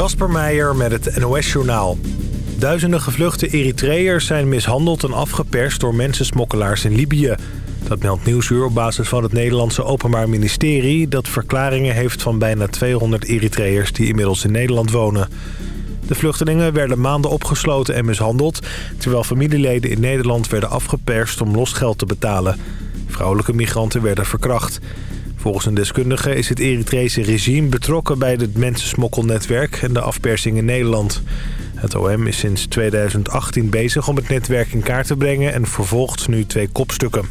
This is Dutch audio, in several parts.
Kasper Meijer met het NOS-journaal. Duizenden gevluchte Eritreërs zijn mishandeld en afgeperst door mensensmokkelaars in Libië. Dat meldt Nieuwsuur op basis van het Nederlandse Openbaar Ministerie... dat verklaringen heeft van bijna 200 Eritreërs die inmiddels in Nederland wonen. De vluchtelingen werden maanden opgesloten en mishandeld... terwijl familieleden in Nederland werden afgeperst om losgeld te betalen. Vrouwelijke migranten werden verkracht. Volgens een deskundige is het Eritrese regime betrokken bij het mensensmokkelnetwerk en de afpersing in Nederland. Het OM is sinds 2018 bezig om het netwerk in kaart te brengen en vervolgt nu twee kopstukken.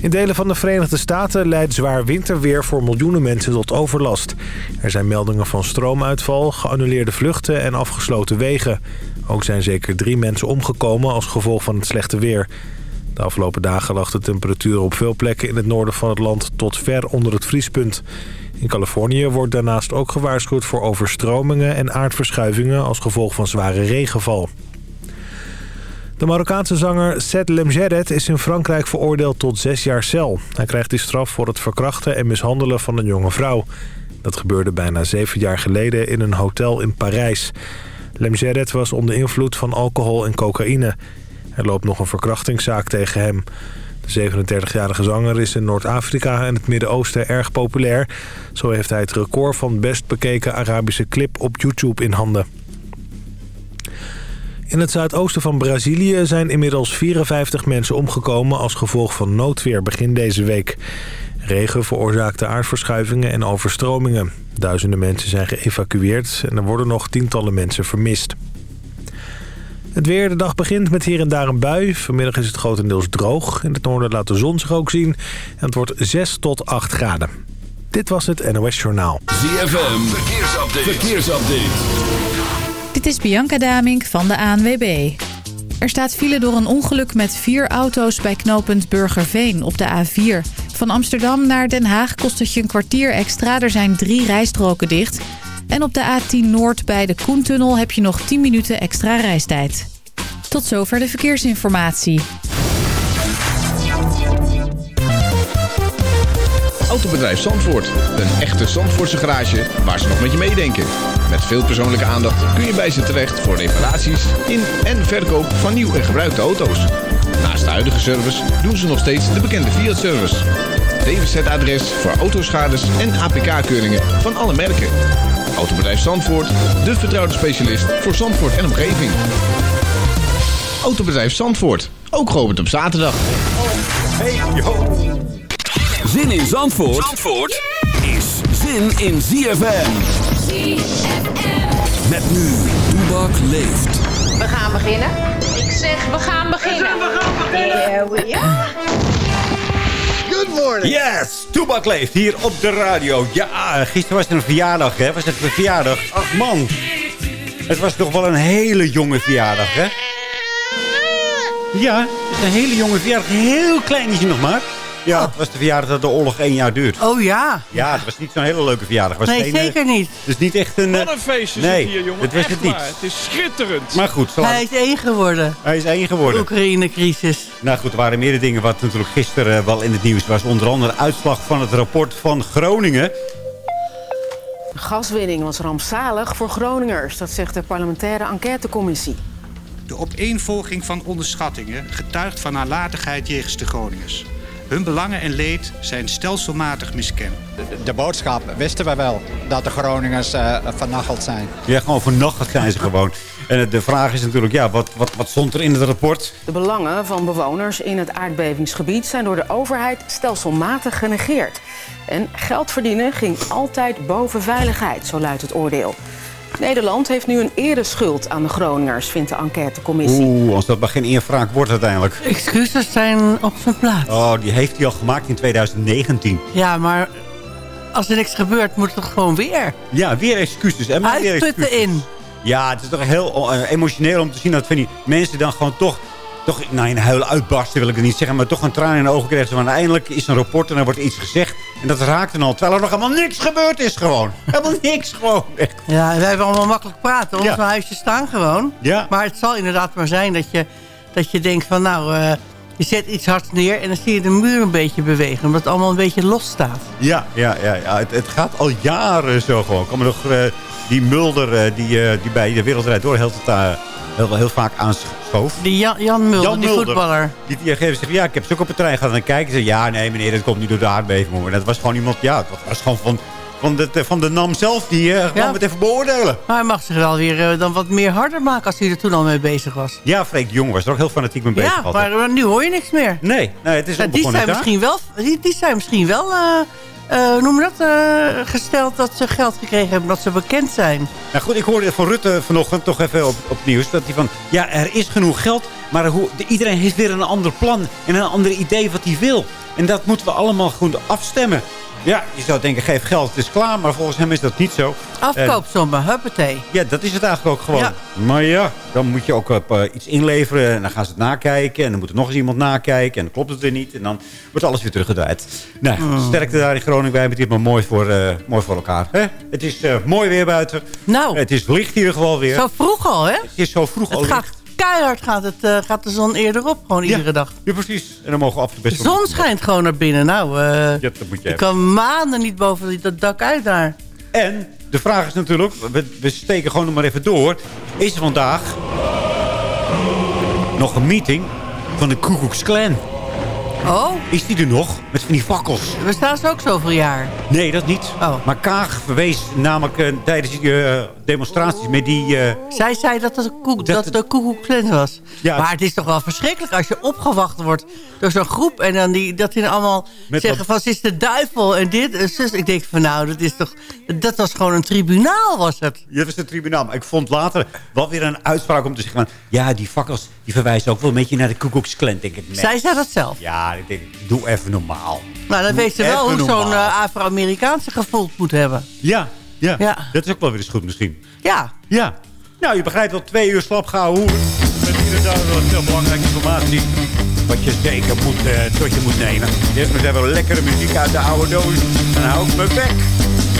In delen van de Verenigde Staten leidt zwaar winterweer voor miljoenen mensen tot overlast. Er zijn meldingen van stroomuitval, geannuleerde vluchten en afgesloten wegen. Ook zijn zeker drie mensen omgekomen als gevolg van het slechte weer. De afgelopen dagen lag de temperatuur op veel plekken in het noorden van het land tot ver onder het vriespunt. In Californië wordt daarnaast ook gewaarschuwd voor overstromingen en aardverschuivingen als gevolg van zware regenval. De Marokkaanse zanger Seth Lemjeret is in Frankrijk veroordeeld tot zes jaar cel. Hij krijgt die straf voor het verkrachten en mishandelen van een jonge vrouw. Dat gebeurde bijna zeven jaar geleden in een hotel in Parijs. Lemjeret was onder invloed van alcohol en cocaïne. Er loopt nog een verkrachtingszaak tegen hem. De 37-jarige zanger is in Noord-Afrika en het Midden-Oosten erg populair. Zo heeft hij het record van best bekeken Arabische clip op YouTube in handen. In het zuidoosten van Brazilië zijn inmiddels 54 mensen omgekomen... als gevolg van noodweer begin deze week. Regen veroorzaakte aardverschuivingen en overstromingen. Duizenden mensen zijn geëvacueerd en er worden nog tientallen mensen vermist. Het weer, de dag begint met hier en daar een bui. Vanmiddag is het grotendeels droog. In het noorden laat de zon zich ook zien. En het wordt 6 tot 8 graden. Dit was het NOS Journaal. ZFM, verkeersupdate. verkeersupdate. Dit is Bianca Damink van de ANWB. Er staat file door een ongeluk met vier auto's bij knooppunt Burgerveen op de A4. Van Amsterdam naar Den Haag kost het je een kwartier extra. Er zijn drie rijstroken dicht... En op de A10 Noord bij de Koentunnel heb je nog 10 minuten extra reistijd. Tot zover de verkeersinformatie. Autobedrijf Zandvoort. Een echte Zandvoortse garage waar ze nog met je meedenken. Met veel persoonlijke aandacht kun je bij ze terecht voor reparaties in en verkoop van nieuw en gebruikte auto's. Naast de huidige service doen ze nog steeds de bekende Fiat-service. DWZ-adres voor autoschades en APK-keuringen van alle merken. Autobedrijf Zandvoort, de vertrouwde specialist voor Zandvoort en omgeving. Autobedrijf Zandvoort, ook geopend op zaterdag. Hey, yo. Zin in Zandvoort, Zandvoort is zin in ZFM. ZFM. Met nu, Toebak leeft. We gaan beginnen. Ik zeg, we gaan beginnen. We gaan beginnen. Yeah, Good Yes, Toebak leeft hier op de radio. Ja, gisteren was het een verjaardag, hè? Was het een verjaardag? Ach man, het was toch wel een hele jonge verjaardag, hè? Ja, het is een hele jonge verjaardag. Heel klein is hij nog maar. Ja, het was de verjaardag dat de oorlog één jaar duurt. Oh ja. Ja, het was niet zo'n hele leuke verjaardag. Was Nee, geen, eh, zeker niet. Het is niet echt een... eh, Wat een feestje nee, zit hier, jongen. het was Echt het niet. waar. Het is schitterend. Maar goed, zo Hij is één geworden. hij is één geworden. Oekraïne-crisis. Nou goed, er waren meerdere dingen wat natuurlijk gisteren eh, wel in het nieuws was. Onder andere de uitslag van het rapport van Groningen. De gaswinning was rampzalig voor Groningers, dat zegt de parlementaire enquêtecommissie. De opeenvolging van onderschattingen getuigt van nalatigheid jegens de Groningers. Hun belangen en leed zijn stelselmatig miskend. De boodschap wisten wij wel, dat de Groningers uh, vernacheld zijn. Ja, gewoon vannacht zijn ze gewoon. En de vraag is natuurlijk, ja, wat, wat, wat stond er in het rapport? De belangen van bewoners in het aardbevingsgebied zijn door de overheid stelselmatig genegeerd. En geld verdienen ging altijd boven veiligheid, zo luidt het oordeel. Nederland heeft nu een ereschuld aan de Groningers, vindt de enquêtecommissie. Oeh, als dat maar geen eervraag wordt uiteindelijk. Excuses zijn op zijn plaats. Oh, die heeft hij al gemaakt in 2019. Ja, maar als er niks gebeurt, moet het gewoon weer. Ja, weer excuses. En maar weer Uitputten excuses. in. Ja, het is toch heel uh, emotioneel om te zien dat van die mensen dan gewoon toch... toch nou, in huilen uitbarsten wil ik het niet zeggen... maar toch een traan in de ogen krijgen. Want eindelijk is een rapport en er wordt iets gezegd. En dat raakt dan al. Terwijl er nog helemaal niks gebeurd is gewoon. helemaal niks gewoon. Echt. Ja, wij hebben allemaal makkelijk praten. Onze Ja. huisjes staan gewoon. Ja. Maar het zal inderdaad maar zijn dat je, dat je denkt van nou... eh, je zet iets hards neer en dan zie je de muur een beetje bewegen. Omdat het allemaal een beetje los staat. Ja, ja, ja, ja. Het, het gaat al jaren zo gewoon. Ik kan me nog... eh, die Mulder eh, die, die bij de Wereldrijd Door heel, uh, heel, heel vaak aanschoof. Die Jan, Jan Mulder, Jan die Mulder. voetballer. Die, die geeft zich, ja, ik heb ze ook op de trein gehad. En kijken ze, ja, nee meneer, dat komt niet door de aardbeving. Maar dat was gewoon iemand, ja, dat was gewoon van, van, de, van de NAM zelf die uh, gewoon het even beoordelen. Maar hij mag zich wel weer uh, dan wat meer harder maken als hij er toen al mee bezig was. Ja, Freek Jong was er ook heel fanatiek mee bezig. Ja, altijd. maar nu hoor je niks meer. Nee, nee het is ja, die, zijn misschien wel, die, die zijn misschien wel... Uh, noem dat, uh, gesteld dat ze geld gekregen hebben, dat ze bekend zijn. Nou goed, ik hoorde van Rutte vanochtend toch even op, op nieuws... dat hij van, ja, er is genoeg geld... maar hoe, de, iedereen heeft weer een ander plan en een ander idee wat hij wil. En dat moeten we allemaal goed afstemmen. Ja, je zou denken, geef geld, het is klaar. Maar volgens hem is dat niet zo. Afkoopsommen, huppatee. Ja, dat is het eigenlijk ook gewoon. Ja. Maar ja, dan moet je ook uh, iets inleveren. En dan gaan ze het nakijken. En dan moet er nog eens iemand nakijken. En dan klopt het weer niet. En dan wordt alles weer teruggedraaid. Nou, Mm. sterkte daar in Groningen. Wij hebben het hier maar mooi voor, uh, mooi voor elkaar. Hè? Het is uh, mooi weer buiten. Nou. Het is licht hier gewoon weer. Zo vroeg al, hè? Het is zo vroeg het al gaat keihard gaat, het, uh, gaat de zon eerder op, gewoon ja, iedere dag. Ja, precies. En dan mogen we absoluut best De zon schijnt gewoon naar binnen. Nou, uh, ja, dat moet je ik kan maanden niet boven dat dak uit daar. En de vraag is natuurlijk, we, we steken gewoon nog maar even door. Is er vandaag nog een meeting van de Ku Klux Klan? Oh? Is die er nog? Met van die fakkels. Bestaan ze ook zoveel jaar? Nee, dat niet. Oh. Maar Kaag verwees namelijk uh, tijdens die uh, demonstraties met die... Uh, Zij zei dat het de, dat de Koekoek Klan was. Ja. Maar het is toch wel verschrikkelijk als je opgewacht wordt door zo'n groep... en dan die, dat die allemaal zeggen van ze is de duivel en dit en zus. Ik denk van nou, dat is toch... Dat was gewoon een tribunaal, was het. Ja, dat was een tribunaal. Maar ik vond later wel weer een uitspraak om te zeggen... Van, ja, die fakkels die verwijzen ook wel een beetje naar de Klan, denk ik. Nee. Zij zei dat zelf? Ja, ik denk, doe even normaal. Nou, dan weet ze wel hoe zo'n uh, Afro-Amerikaanse gevoeld moet hebben. Ja, ja, ja. Dat is ook wel weer eens goed misschien. Ja. Ja. Nou, je begrijpt wel twee uur slap gaan hoeren. Met inderdaad wel veel belangrijke informatie. Wat je zeker moet, uh, tot je moet nemen. Eerst maar even lekkere muziek uit de oude doos. Dan hou ik mijn bek.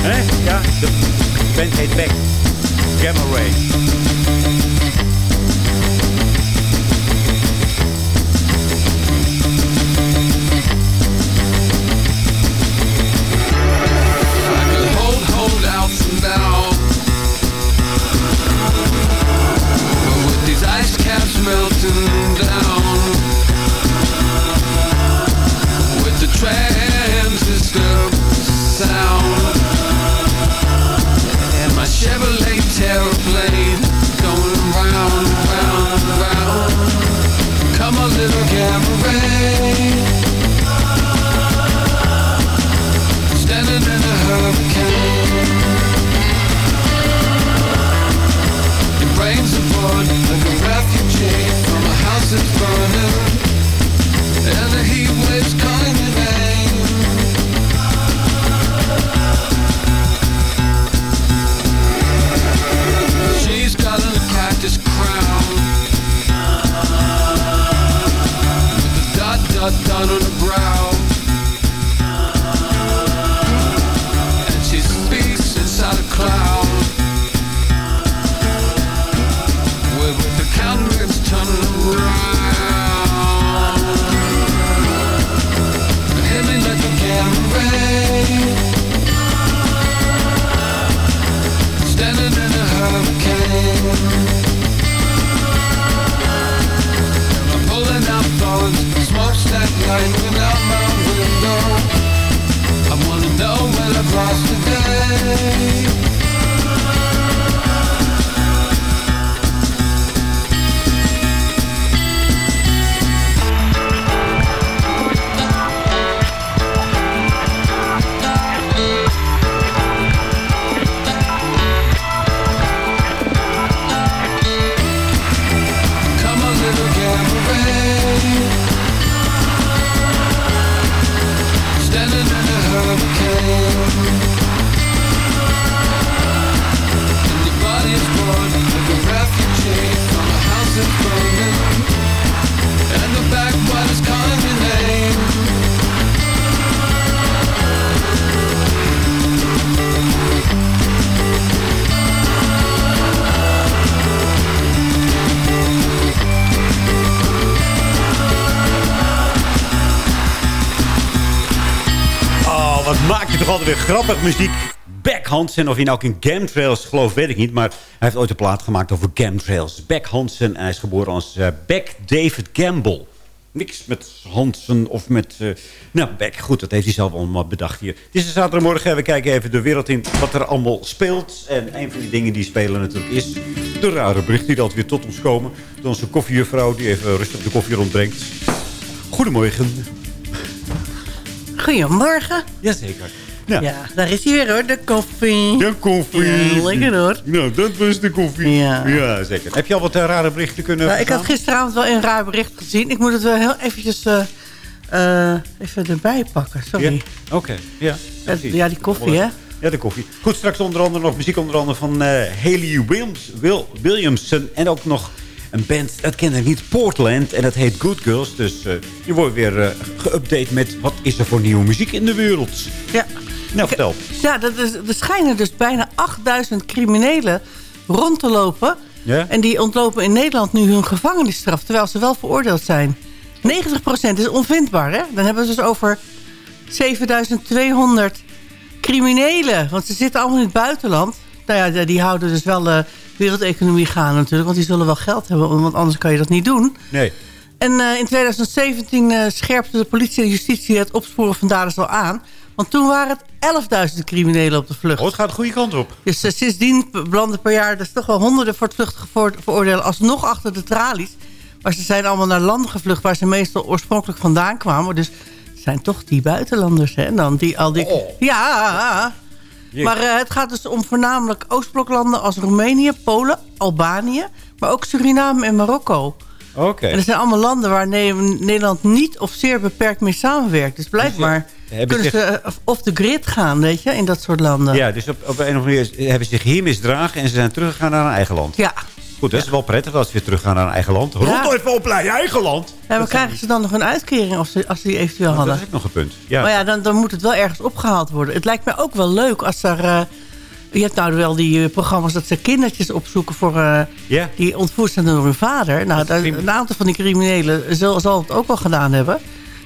Hè? Ja, de band heet Beck. Gamma Ray. Altijd weer grappig muziek. Beck Hansen. Of hij nou ook in Gamtrails gelooft, weet ik niet. Maar hij heeft ooit een plaat gemaakt over Gamtrails. Beck Hansen. En hij is geboren als eh, Beck David Gamble. Niks met Hansen of met... eh, nou, Beck, goed, dat heeft hij zelf allemaal bedacht hier. Het is een zaterdagmorgen. We kijken even de wereld in wat er allemaal speelt. En een van die dingen die spelen natuurlijk is... de rare berichten die altijd weer tot ons komen. Door onze koffiejuffrouw die even rustig de koffie rondbrengt. Goedemorgen. Goedemorgen. Jazeker. Ja. daar is hij weer hoor, de koffie. De koffie. Ja, lekker hoor. Nou, dat was de koffie. Ja. zeker. Heb je al wat eh, rare berichten kunnen Nou, ik had gisteravond wel een raar bericht gezien. Ik moet het wel heel eventjes eh, eh, even erbij pakken. Sorry. Ja, Oké, ja. Ja, ja, die koffie, hè? Ja, de koffie. Goed, straks onder andere nog muziek onder andere van Haley Williams, Will, Williamson. En ook nog een band, dat ken ik niet, Portland. En dat heet Good Girls. Dus je wordt weer geüpdate met wat is er voor nieuwe muziek in de wereld. Ja. Nou, vertel. Ja, dat is, er schijnen dus bijna 8000 criminelen rond te lopen. Ja? En die ontlopen in Nederland nu hun gevangenisstraf... terwijl ze wel veroordeeld zijn. 90% is onvindbaar, hè? Dan hebben we het dus over 7200 criminelen. Want ze zitten allemaal in het buitenland. Nou ja, die houden dus wel de wereldeconomie gaan natuurlijk. Want die zullen wel geld hebben, want anders kan je dat niet doen. Nee. En eh, in 2017 eh, scherpte de politie en justitie het opsporen van daders al aan. Want toen waren het 11.000 criminelen op de vlucht. Oh, het gaat de goede kant op. Dus eh, sindsdien belanden per jaar... dus toch wel honderden voortvluchtige voor, veroordelen... alsnog achter de tralies. Maar ze zijn allemaal naar landen gevlucht... waar ze meestal oorspronkelijk vandaan kwamen. Dus het zijn toch die buitenlanders, hè? Dan die, al die... Ja, Jee. maar eh, het gaat dus om voornamelijk Oostbloklanden... als Roemenië, Polen, Albanië... maar ook Suriname en Marokko. Oké. En dat zijn allemaal landen waar Ne- Nederland niet of zeer beperkt mee samenwerkt. Dus blijkbaar kunnen zich- ze eh, off the grid gaan, weet je, in dat soort landen. Ja, dus op, op een of andere manier hebben ze zich hier misdragen... en ze zijn teruggegaan naar hun eigen land. Ja. Goed, dat is wel prettig dat ze weer teruggaan naar hun eigen land. Rot even op naar je eigen land. Ja, maar krijgen ze dan nog een uitkering als ze, als ze die eventueel Dat hadden? is ook nog een punt. Ja. Maar ja, dan, dan moet het wel ergens opgehaald worden. Het lijkt me ook wel leuk als er... eh, je hebt nou wel die eh, programma's dat ze kindertjes opzoeken... voor eh, die ontvoerd zijn door hun vader. Nou, daar, een aantal van die criminelen zal, zal het ook wel gedaan hebben.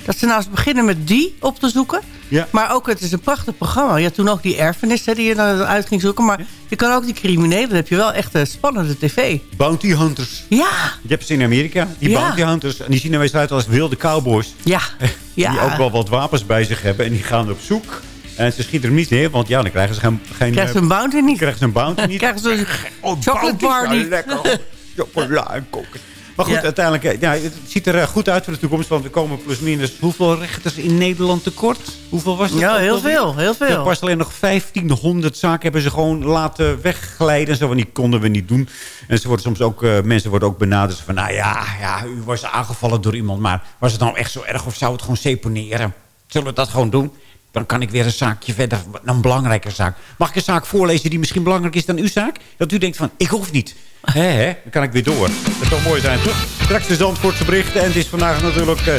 Dat ze nou eens beginnen met die op te zoeken. Ja. Maar ook, het is een prachtig programma. Je had toen ook die erfenis hè, die je dan uit ging zoeken. Maar je kan ook die criminelen, dan heb je wel echt een spannende tv. Bounty Hunters. Ja. Je hebt ze in Amerika. Die Ja. bounty hunters. En die zien er meestal uit als wilde cowboys. Ja. ja. Die ook wel wat wapens bij zich hebben. En die gaan op zoek. En ze schieten hem niet neer. Want ja, dan krijgen ze geen... geen Krijgen ze eh, een bounty niet? krijgen ze een bounty niet. Krijgen ze een Oh, chocolate bar nou niet? lekker. Chocola en koken. Maar goed, Ja. uiteindelijk... eh, Ja, het ziet er eh, goed uit voor de toekomst. Want we komen plus minus... Hoeveel rechters in Nederland tekort? Hoeveel was het? Ja, heel veel, heel veel. Er was alleen nog 1500 zaken hebben ze gewoon laten wegglijden. Zo van, die konden we niet doen. En ze worden soms ook, mensen worden ook benaderd van... nou ja, ja, u was aangevallen door iemand. Maar was het nou echt zo erg of zou het gewoon seponeren? Zullen we dat gewoon doen? Dan kan ik weer een zaakje verder, een belangrijke zaak. Mag ik een zaak voorlezen die misschien belangrijker is dan uw zaak? Dat u denkt van, ik hoef niet. Hè, hè? Dan kan ik weer door. Dat zou mooi zijn, toch? Straks de Zandvoortse berichten. En het is vandaag natuurlijk eh,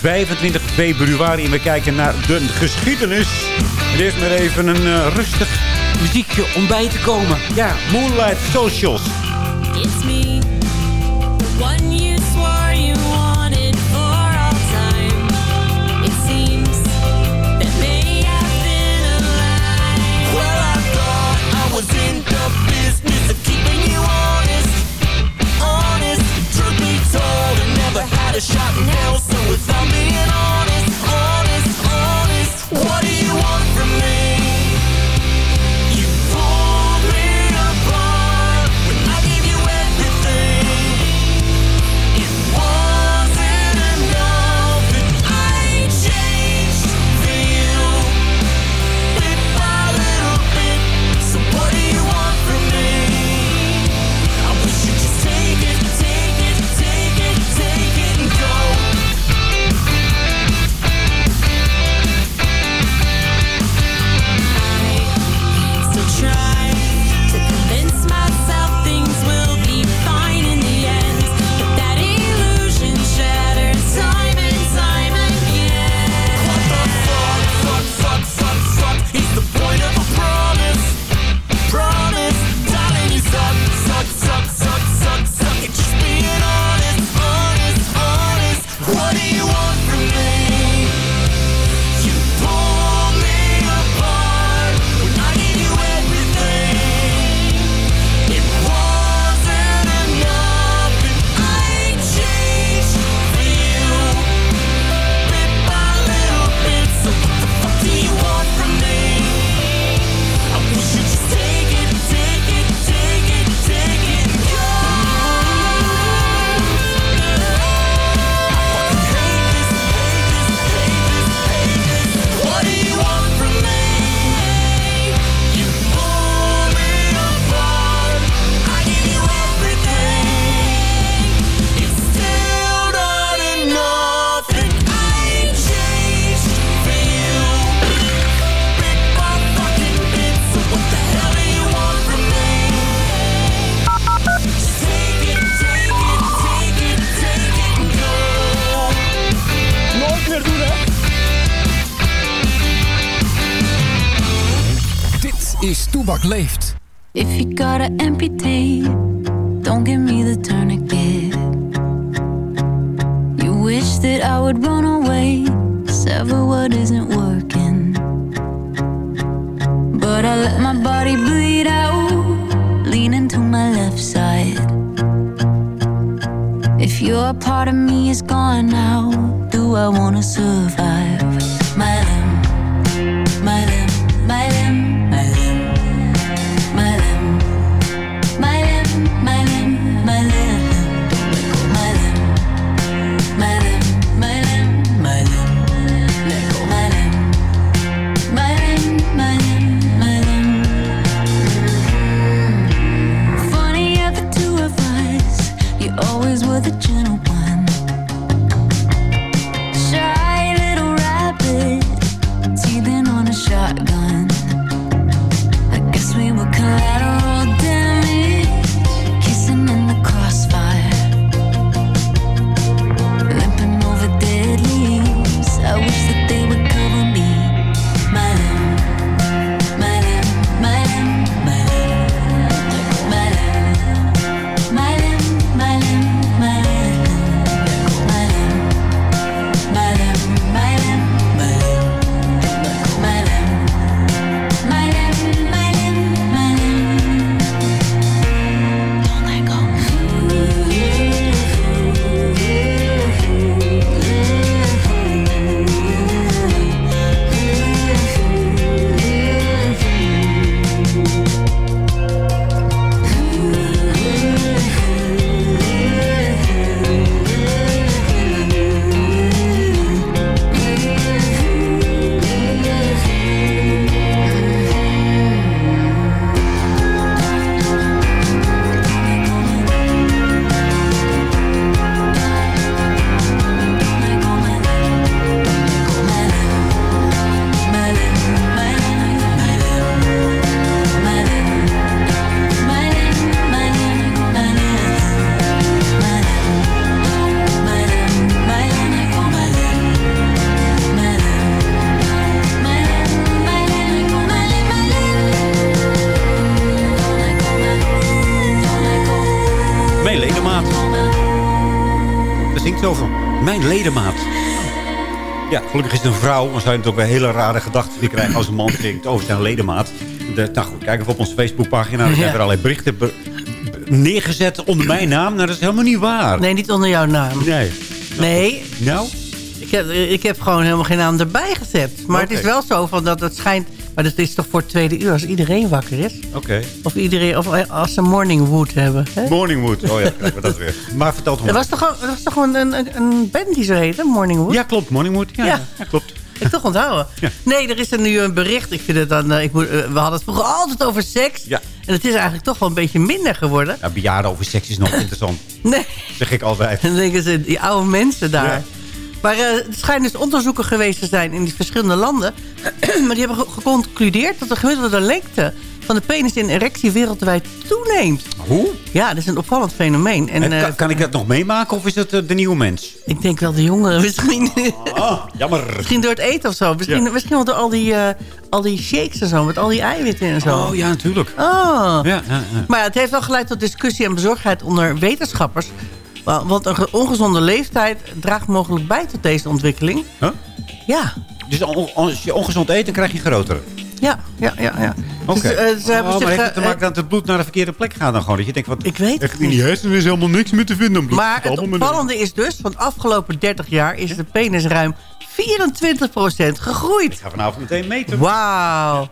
25 februari. En we kijken naar de geschiedenis. En eerst maar even een eh, rustig muziekje om bij te komen. Ja, Moonlight Socials. It's me, shot in hell. So if I'm being honest, honest, honest, what leeft. If you gotta amputate, don't give me the tourniquet. You wish that I would run away, sever what isn't working. But I let my body bleed out, leaning to my left side. If your part of me is gone now, do I wanna vrouw. Dan zou je natuurlijk wel hele rare gedachten die krijgen als een man zingt over zijn ledemaat. De, nou goed, kijk even op onze Facebookpagina. Er zijn er allerlei berichten be- be- neergezet onder mijn naam. Nou, dat is helemaal niet waar. Nee, niet onder jouw naam. Nee. Nee. Nou? Ik heb, ik heb gewoon helemaal geen naam erbij gezet. Maar het is wel zo van dat het schijnt... Maar dat is toch voor het tweede uur als iedereen wakker is? Oké. Of, iedereen, of als ze morning wood hebben. Hè? Morningwood. Oh ja, krijgen we dat weer. Maar vertel het Er maar. was toch, gewoon- er was toch gewoon een, een, een band die zo heette, Morning Wood? Ja, klopt. Morningwood. Ja, Ja. ja. klopt. Ik toch onthouden. Nee, er is er nu een bericht. Ik vind het dan, eh, ik moet, eh, we hadden het vroeger altijd over seks. Ja. En het is eigenlijk toch wel een beetje minder geworden. Ja, bejaarden over seks is nog interessant. Nee. Zeg ik altijd. Dan denken ze, die oude mensen daar. Ja. Maar eh, er schijnen dus onderzoeken geweest te zijn in die verschillende landen. maar die hebben ge- geconcludeerd dat de gemiddelde lengte van de penis in erectie wereldwijd toeneemt. Hoe? Ja, dat is een opvallend fenomeen. En, En eh, kan, kan ik dat nog meemaken of is het eh, de nieuwe mens? ik denk wel de jongeren misschien. Ah, jammer. misschien door het eten of zo. Misschien, Ja. misschien wel door al die, eh, al die shakes en zo. Met al die eiwitten en zo. Oh ja, natuurlijk. Oh. Ja, ja, ja. Maar het heeft wel geleid tot discussie en bezorgdheid onder wetenschappers. Wa- Want een ge- ongezonde leeftijd draagt mogelijk bij tot deze ontwikkeling. Huh? Ja, Dus als je ongezond eet, dan krijg je grotere. Ja, ja, ja. ja. Oké. Dus, eh, ze hebben oh, maar heeft eh, het te maken dat het bloed naar de verkeerde plek gaat dan gewoon? Dat je denkt, wat, Ik weet echt het in die hersenen is helemaal niks meer te vinden. Bloed Maar het met- opvallende is dus, van de afgelopen 30 jaar is de penis ruim 24% gegroeid. Ik ga vanavond meteen meten. Wauw.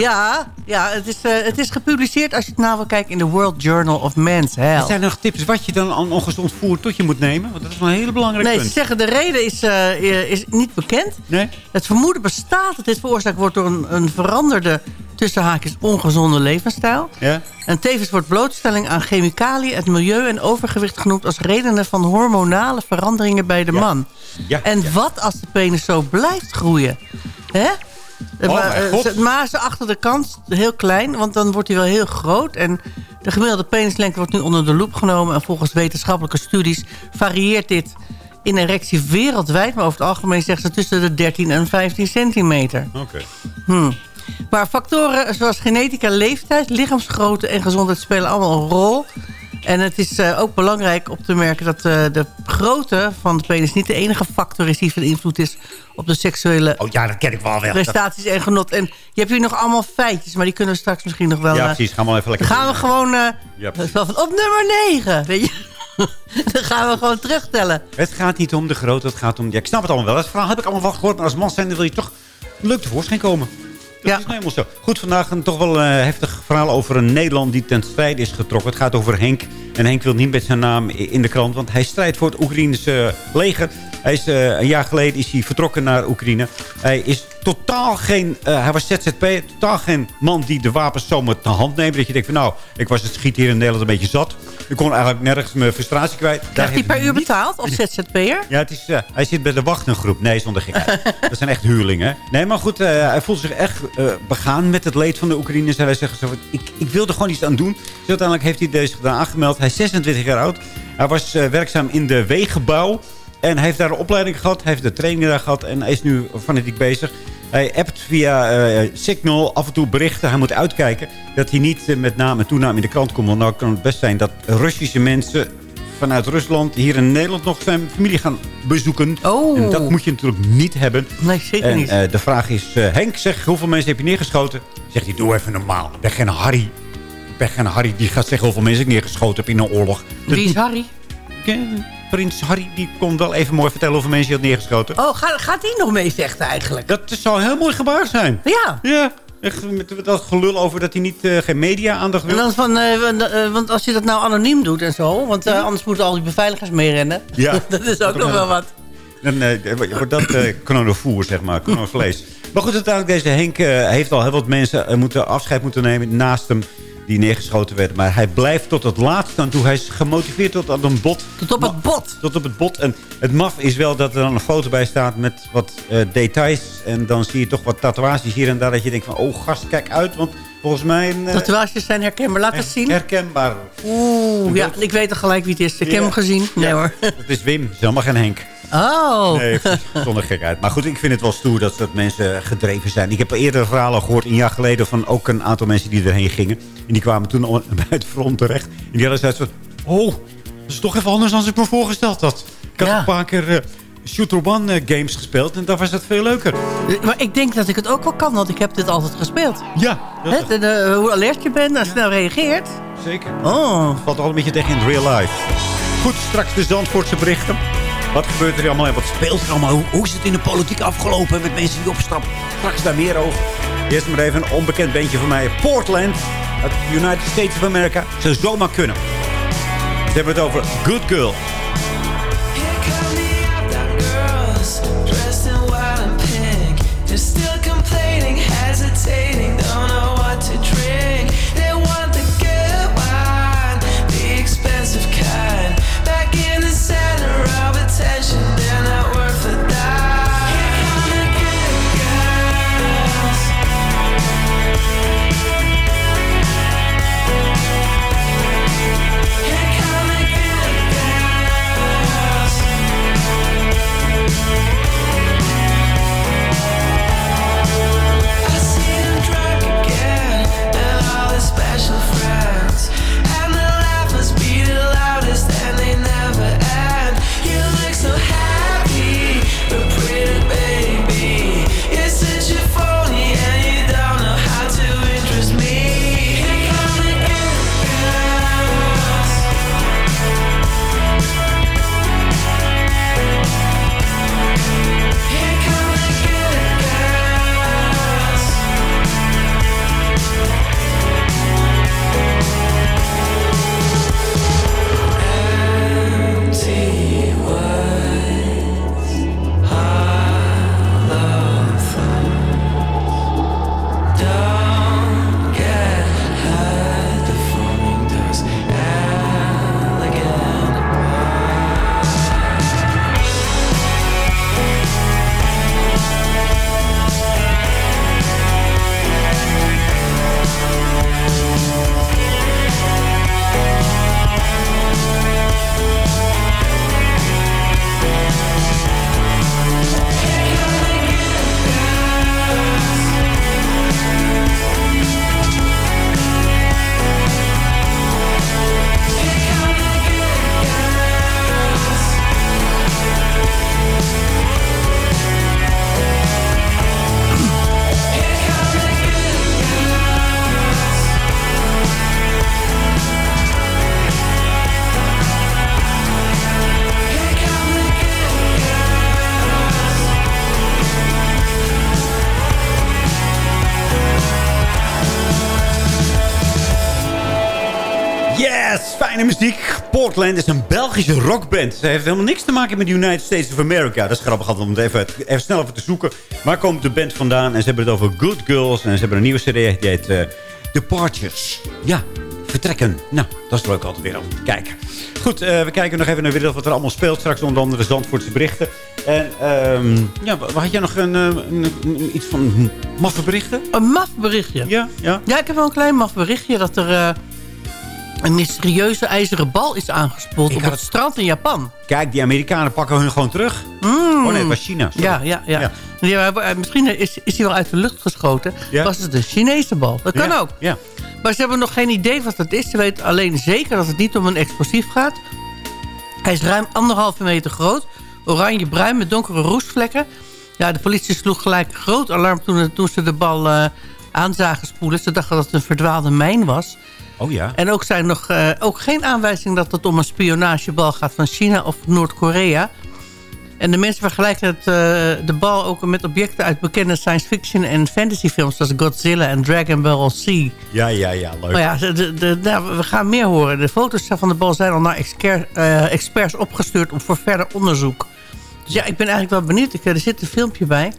Ja, ja het, is, eh, het is gepubliceerd als je het nou wil kijken in de World Journal of Men's Health. Zijn er nog tips wat je dan aan ongezond voer tot je moet nemen? Want dat is wel een hele belangrijk Nee, ze punt. zeggen de reden is, eh, is niet bekend. Nee? Het vermoeden bestaat dat dit veroorzaakt wordt door een, een veranderde tussen haakjes ongezonde levensstijl. Ja? En tevens wordt blootstelling aan chemicaliën, het milieu en overgewicht genoemd als redenen van hormonale veranderingen bij de man. Ja, en wat als de penis zo blijft groeien? Hè? Oh, eh, God. ze- maar ze achter de kant heel klein, want dan wordt hij wel heel groot. En de gemiddelde penislengte wordt nu onder de loep genomen. En volgens wetenschappelijke studies varieert dit in erectie wereldwijd. Maar over het algemeen zeggen ze tussen de 13 en 15 centimeter. Oké. Hmm. Maar factoren zoals genetica, leeftijd, lichaamsgrootte en gezondheid spelen allemaal een rol. En het is eh, ook belangrijk op te merken dat eh, de grootte van de penis niet de enige factor is die van invloed is op de seksuele Oh ja, dat ken ik wel wel. prestaties en genot. En je hebt hier nog allemaal feitjes, maar die kunnen we straks misschien nog wel... ja, eh, precies. Gaan we even lekker... Dan gaan we gewoon... Ja, op nummer 9, weet je. dan gaan we gewoon terugtellen. Het gaat niet om de grootte, het gaat om... Ja, ik snap het allemaal wel. Dat verhaal heb ik allemaal wel gehoord. Maar als man zijn, dan wil je toch leuk tevoorschijn komen. Dat Ja. is nou helemaal zo. Goed, vandaag een toch wel een heftig verhaal over een Nederland die ten strijde is getrokken. Het gaat over Henk. En Henk wil niet met zijn naam in de krant, want hij strijdt voor het Oekraïnse leger. Hij is, eh, een jaar geleden is hij vertrokken naar Oekraïne. Hij is totaal geen... eh, hij was ZZP, totaal geen man die de wapens zomaar te hand neemt. Dat je denkt van nou, ik was het schieten hier in Nederland een beetje zat. Ik kon eigenlijk nergens mijn frustratie kwijt. Krijgt hij per uur niet- betaald als ZZP'er? ja, het is, eh, hij zit bij de wachtengroep. Nee, zonder gekheid. dat zijn echt huurlingen. Nee, maar goed, hij voelt zich echt begaan met het leed van de Oekraïners. En hij zegt zo, van, ik, ik wil er gewoon iets aan doen. Dus uiteindelijk heeft hij deze gedaan aangemeld. Hij is 26 jaar oud. Hij was werkzaam in de wegenbouw. En hij heeft daar een opleiding gehad. Hij heeft de training daar gehad. En hij is nu fanatiek bezig. Hij appt via eh, Signal af en toe berichten. Hij moet uitkijken dat hij niet eh, met naam en toenaam in de krant komt. Want nou kan het best zijn dat Russische mensen vanuit Rusland hier in Nederland nog zijn familie gaan bezoeken. Oh. En dat moet je natuurlijk niet hebben. Nee, zeker En niet. eh, de vraag is, Henk, zeg, hoeveel mensen heb je neergeschoten? Zegt hij, doe even normaal. Ik ben geen Harry. Ik ben geen Harry die gaat zeggen hoeveel mensen ik neergeschoten heb in een oorlog. Wie is Harry? Prins Harry die kon wel even mooi vertellen hoeveel mensen hij had neergeschoten. Oh, gaat, gaat hij nog mee vechten eigenlijk? Dat zou een heel mooi gebaar zijn. Ja. Ja, echt met dat gelul over dat hij niet, eh, geen media-aandacht En wil. dan van, eh, want, eh, want als je dat nou anoniem doet en zo... want eh, anders moeten al die beveiligers meerennen. Ja. dat is ook nog wel wat. Dan wordt dat chronovoer, zeg maar. Chronovlees. Maar goed, uiteindelijk deze Henk heeft al heel wat mensen moeten afscheid moeten nemen naast hem die neergeschoten werden. Maar hij blijft tot het laatste aan toe. Hij is gemotiveerd tot aan een bot. Tot op het bot. Tot op het bot. En het maf is wel dat er dan een foto bij staat met wat eh, details. En dan zie je toch wat tatoeages hier en daar. Dat je denkt van, oh gast, kijk uit. Want volgens mij... Eh, Tatoeages zijn herkenbaar. Laat het zien. herkenbaar. Oeh, ja, ik weet al gelijk wie het is. Ik heb hem gezien. Nee Ja. hoor. Het is Wim, het is helemaal geen Henk. Oh. Nee, zonder gekheid. Maar goed, ik vind het wel stoer dat, dat mensen gedreven zijn. Ik heb eerder verhalen gehoord, een jaar geleden... van ook een aantal mensen die erheen gingen. En die kwamen toen bij het front terecht. En die hadden zoiets van... Oh, dat is toch even anders dan ik me voorgesteld had. Ik had Ja. een paar keer uh, shoot-one eh, games gespeeld... en daar was het veel leuker. Maar ik denk dat ik het ook wel kan, want ik heb dit altijd gespeeld. Ja, dat Hè, de- de- hoe alert je bent en snel reageert. zeker. Oh. valt al een beetje tegen in real life. Goed, straks de Zandvoortse berichten. Wat gebeurt er allemaal en wat speelt er allemaal? Hoe, hoe is het in de politiek afgelopen met mensen die opstappen? Straks daar meer over. Eerst maar even een onbekend bandje van mij. Portland, uit United States of America. Zou zomaar kunnen. Ze hebben het over Good Girl. Portland is een Belgische rockband. Ze heeft helemaal niks te maken met de United States of America. Dat is grappig om het even, even snel even te zoeken. Waar komt de band vandaan? En ze hebben het over Good Girls. En ze hebben een nieuwe cd, die heet eh, Departures. Ja, vertrekken. Nou, dat is leuk altijd weer om te kijken. Goed, eh, we kijken nog even naar weer wat er allemaal speelt. Straks onder andere Zandvoortse berichten. En ehm, ja, had jij nog een, eh, een- een- iets van maffe berichten? Een maf berichtje? Ja, ja. Ja, ik heb wel een klein maf berichtje dat er een mysterieuze ijzeren bal is aangespoeld op had het strand in Japan. Kijk, die Amerikanen pakken hun gewoon terug. Mm. Oh nee, het was China. Ja, ja, ja. Ja. Eh, misschien is, is hij wel uit de lucht geschoten. Ja. Was het de Chinese bal? Dat kan Ja, ook. Ja. Maar ze hebben nog geen idee wat het is. Ze weten alleen zeker dat het niet om een explosief gaat. Hij is ruim anderhalve meter groot. Oranje-bruin met donkere roestvlekken. Ja, de politie sloeg gelijk groot alarm toen, toen ze de bal eh aan zagen spoelen. Ze dachten dat het een verdwaalde mijn was. Oh ja. En ook zijn nog eh, ook geen aanwijzing dat het om een spionagebal gaat van China of Noord-Korea. En de mensen vergelijken het, eh, de bal ook met objecten uit bekende science fiction en fantasy films zoals Godzilla en Dragon Ball Z. Ja, ja, ja, leuk. Maar ja, de, nou, we gaan meer horen. De foto's van de bal zijn al naar exper- eh, experts opgestuurd om voor verder onderzoek. Dus ja, ik ben eigenlijk wel benieuwd. Ik, er zit een filmpje bij.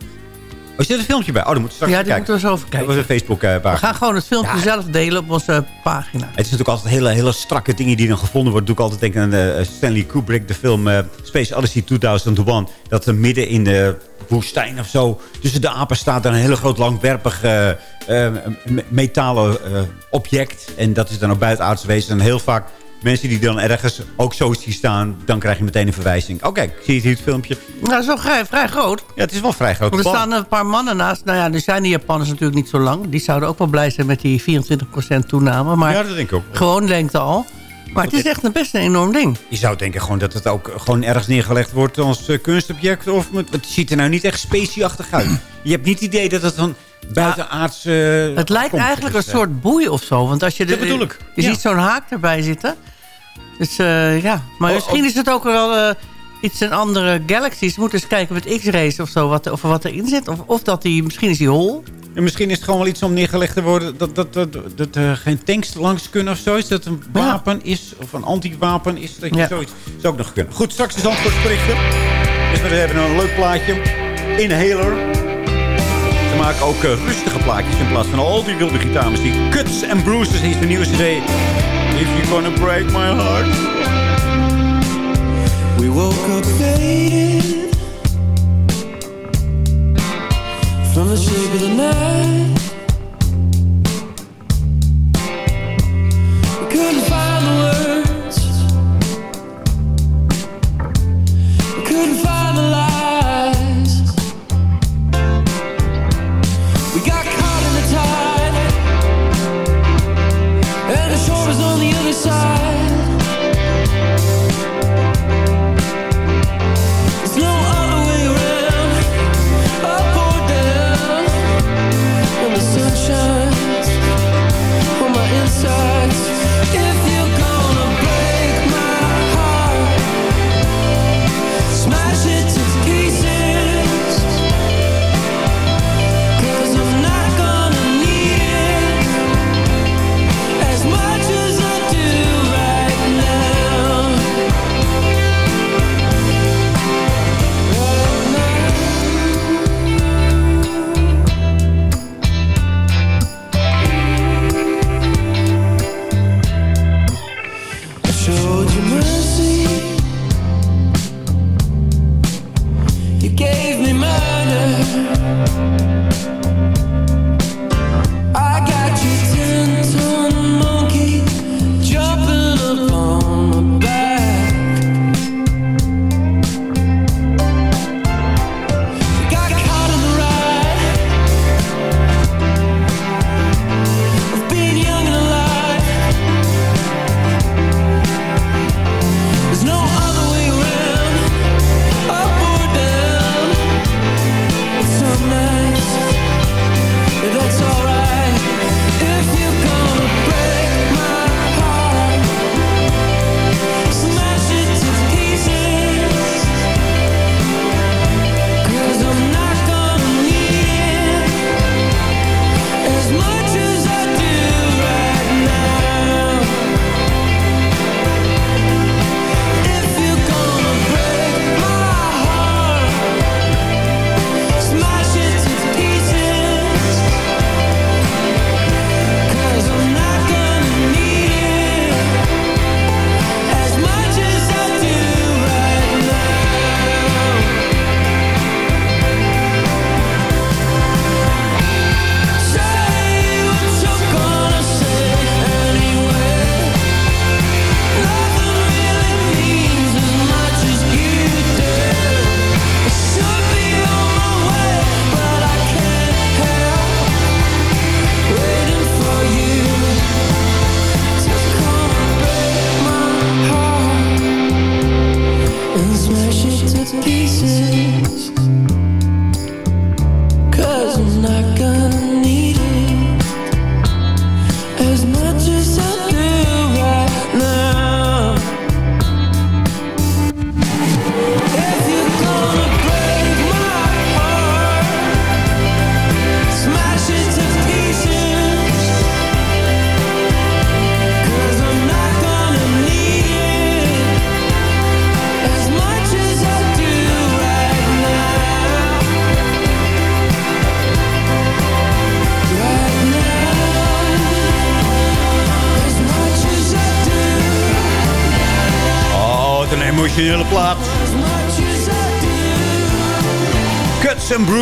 Oh, zit een filmpje bij. Oh, dan moeten we straks Ja, kijken. moeten we zo even kijken. Op de Facebook eh, We gaan gewoon het filmpje Ja. zelf delen op onze pagina. Het is natuurlijk altijd hele, hele strakke dingen die dan gevonden worden. Doe ik altijd denken aan eh, Stanley Kubrick, de film eh, Space Odyssey 2001. Dat er midden in de woestijn of zo, tussen de apen staat er een hele groot langwerpig eh, eh, me- metalen eh, object. En dat is dan ook buitenaards wezen. En heel vaak mensen die dan ergens ook zo zien staan, dan krijg je meteen een verwijzing. Oké, zie het hier het filmpje. Nou, dat is wel vrij, vrij groot. Ja, het is wel vrij groot. Er staan een paar mannen naast. Nou ja, nu zijn die Japanners natuurlijk niet zo lang. Die zouden ook wel blij zijn met die 24% toename. Maar Ja, dat denk ik ook. gewoon lengte al. Maar het is echt een best een enorm ding. Je zou denken gewoon dat het ook gewoon ergens neergelegd wordt als eh, kunstobject. Of met, het ziet er nou niet echt specieachtig uit. Je hebt niet het idee dat het een buitenaards... Het lijkt eigenlijk een soort boei of zo. Want als je Dat de- bedoel ik, Je ja. ziet zo'n haak erbij zitten. Dus eh, ja. Maar Oh, misschien oh. is het ook wel eh, iets in andere galaxies. Moeten eens kijken met X-rays of zo. Wat, of er wat erin zit. Of, of dat die, misschien is die hol. En misschien is het gewoon wel iets om neergelegd te worden... dat, dat, dat, dat er geen tanks langs kunnen of zo. Is dat een wapen is, of een antiwapen is. Dat je Ja. zoiets zou ook nog kunnen. Goed, straks is antwoordsberichten. Dus we hebben een leuk plaatje. Inhaler. Ze maken ook eh, rustige plaatjes in plaats van al die wilde gitaarmuziek. Cuts and Bruises is de nieuwe CD. If you're gonna break my heart... We woke up faded from the shape of the night.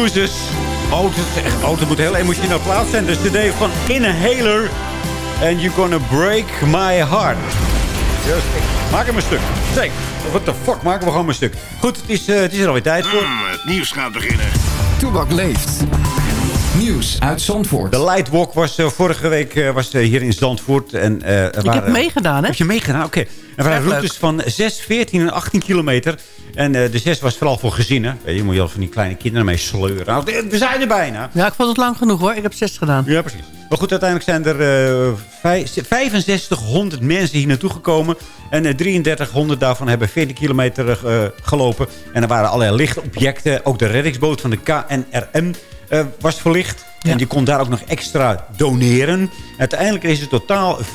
Bruises. Oh, is echt, oh, het moet een heel emotionele plaat zijn. De cd van Inhaler. And you're gonna break my heart. Just, maak hem een stuk. Zeg, what the fuck, maken we gewoon een stuk. Goed, het is, eh, het is er alweer tijd voor. het nieuws gaat beginnen. Toebak leeft. Nieuws uit Zandvoort. De Lightwalk was eh, vorige week eh, was, hier in Zandvoort. En, eh, er Ik waren, heb meegedaan, hè? Heb je meegedaan? Oké. Er waren leuk. routes van 6, 14 en 18 kilometer. En eh, de 6 was vooral voor gezinnen. Weet je, moet je al van die kleine kinderen mee sleuren. Nou, we zijn er bijna. Ja, ik vond het lang genoeg, hoor. Ik heb zes gedaan. Ja, precies. Maar goed, uiteindelijk zijn er eh, vij- 6500 mensen hier naartoe gekomen. En eh, 3300 daarvan hebben 40 kilometer eh, gelopen. En er waren allerlei lichtobjecten. Ook de reddingsboot van de KNRM eh, was verlicht. En die kon daar ook nog extra doneren. Uiteindelijk is het totaal 2496,50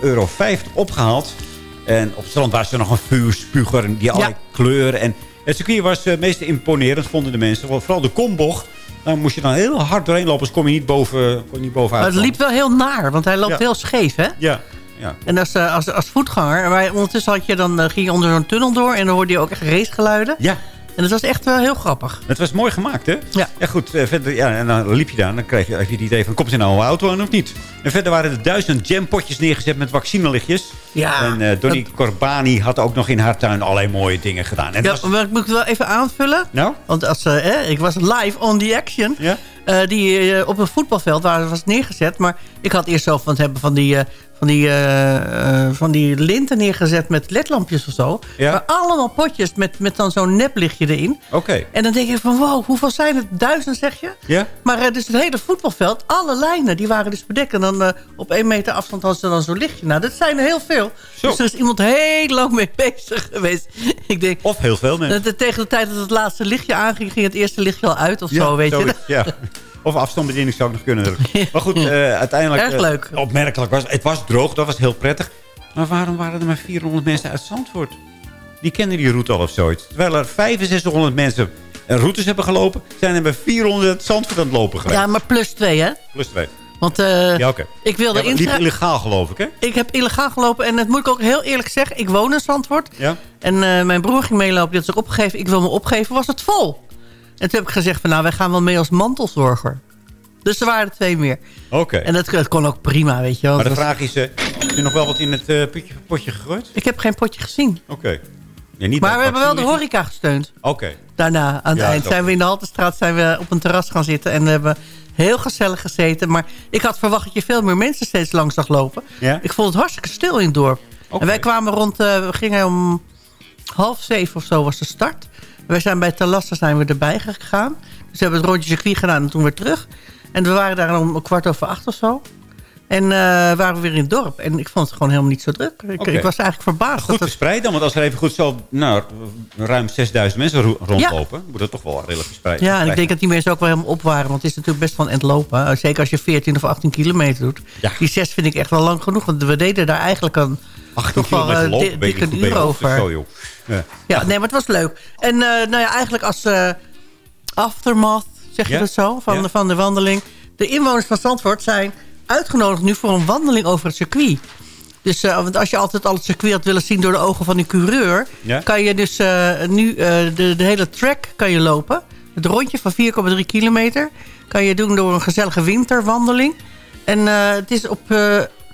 euro opgehaald. En op het strand was er nog een vuurspuger en die allerlei kleuren. En het circuit was het meest imponerend, vonden de mensen. Vooral de kombocht. Daar moest je dan heel hard doorheen lopen. Dus kom je niet, boven, kon je niet bovenuit. Maar het liep wel heel naar, want hij loopt Ja. heel scheef, hè? Ja, ja. En als, eh, als, als voetganger, maar ondertussen had je dan, eh, ging je onder zo'n tunnel door... en dan hoorde je ook echt racegeluiden. Ja. En dat was echt wel heel grappig. Het was mooi gemaakt, hè? Ja. Ja, goed. eh, verder, ja, en dan liep je daar en dan kreeg je, je het idee van... komt er nou een auto aan of niet? En verder waren er duizend jampotjes neergezet met vaccinelichtjes. Ja, En eh Donny Corbani had ook nog in haar tuin allerlei mooie dingen gedaan. En het Ja, was, maar ik moet het wel even aanvullen. nou? Want als, eh, hè, ik was live on the action. Ja? Die op een voetbalveld waar was neergezet. Maar ik had eerst zo van het hebben van die, van die, eh, van die linten neergezet met ledlampjes of zo. Ja. Maar allemaal potjes met, met dan zo'n neplichtje erin. Oké. En dan denk ik van wow, hoeveel zijn het? Duizend zeg je? Ja? Maar eh, dus het hele voetbalveld, alle lijnen, die waren dus bedekt. En dan op één meter afstand hadden ze dan zo'n lichtje. Nou, dat zijn er heel veel. Zo. Dus er is iemand heel lang mee bezig geweest. ik denk, Of heel veel mensen. dat, tegen de tijd dat het laatste lichtje aanging, ging het eerste lichtje al uit of zo, weet je. Ja. Of afstandsbediening zou ik nog kunnen. Maar goed, eh, uiteindelijk... Erg eh, opmerkelijk was het was droog, dat was heel prettig. Maar waarom waren er maar 400 mensen uit Zandvoort? Die kennen die route al of zoiets. Terwijl er 6500 mensen routes hebben gelopen... zijn er bij 400 uit Zandvoort aan het lopen geweest. Ja, maar plus twee, hè? Plus twee. Want eh, Ja, ik wilde Ja, maar liep illegaal geloof ik, hè? Ik heb illegaal gelopen en dat moet ik ook heel eerlijk zeggen. Ik woon in Zandvoort. Ja. En mijn broer ging meelopen. Die had zich opgegeven. Ik wil me opgeven. Was het vol. En toen heb ik gezegd van nou, wij gaan wel mee als mantelzorger. Dus er waren er twee meer. Oké. En dat, dat kon ook prima, weet je wel. Maar de vraag is, eh, heb je nog wel wat in het eh, potje, potje gegooid? Ik heb geen potje gezien. Oké. Ja, niet Maar we hebben wel de horeca gesteund. Oké. Daarna, aan het Ja, eind, zijn we in de Haltestraat zijn we op een terras gaan zitten. En we hebben heel gezellig gezeten. Maar ik had verwacht dat je veel meer mensen steeds langs zag lopen. Ja? Ik vond het hartstikke stil in het dorp. En wij kwamen rond, eh, we gingen om half zeven of zo was de start. Wij zijn bij Talassa zijn we erbij gegaan. Dus we hebben het rondje circuit gedaan en toen weer terug. En we waren daar om een kwart over acht of zo. En eh, waren we weer in het dorp. En ik vond het gewoon helemaal niet zo druk. Ik, ik was eigenlijk verbaasd. Goed het, verspreid dan, want als er even goed zo nou, ruim 6000 mensen ro- rondlopen... moet dat toch wel redelijk verspreid Ja, en ik denk dat die mensen ook wel helemaal op waren. Want het is natuurlijk best wel een end lopen. Zeker als je 14 of 18 kilometer doet. Ja. Die 6 vind ik echt wel lang genoeg. Want we deden daar eigenlijk een, 18 toch wel kilometer eh, uur over. Zo, joh. Ja. Ja, nee, maar het was leuk. En eh, nou ja, eigenlijk als eh, aftermath, zeg je dat zo, van, de, van de wandeling. De inwoners van Zandvoort zijn uitgenodigd nu voor een wandeling over het circuit. Dus eh, want als je altijd al het circuit had willen zien door de ogen van een coureur... Kan je dus nu de, de hele track kan je lopen. Het rondje van 4,3 kilometer kan je doen door een gezellige winterwandeling. En het is op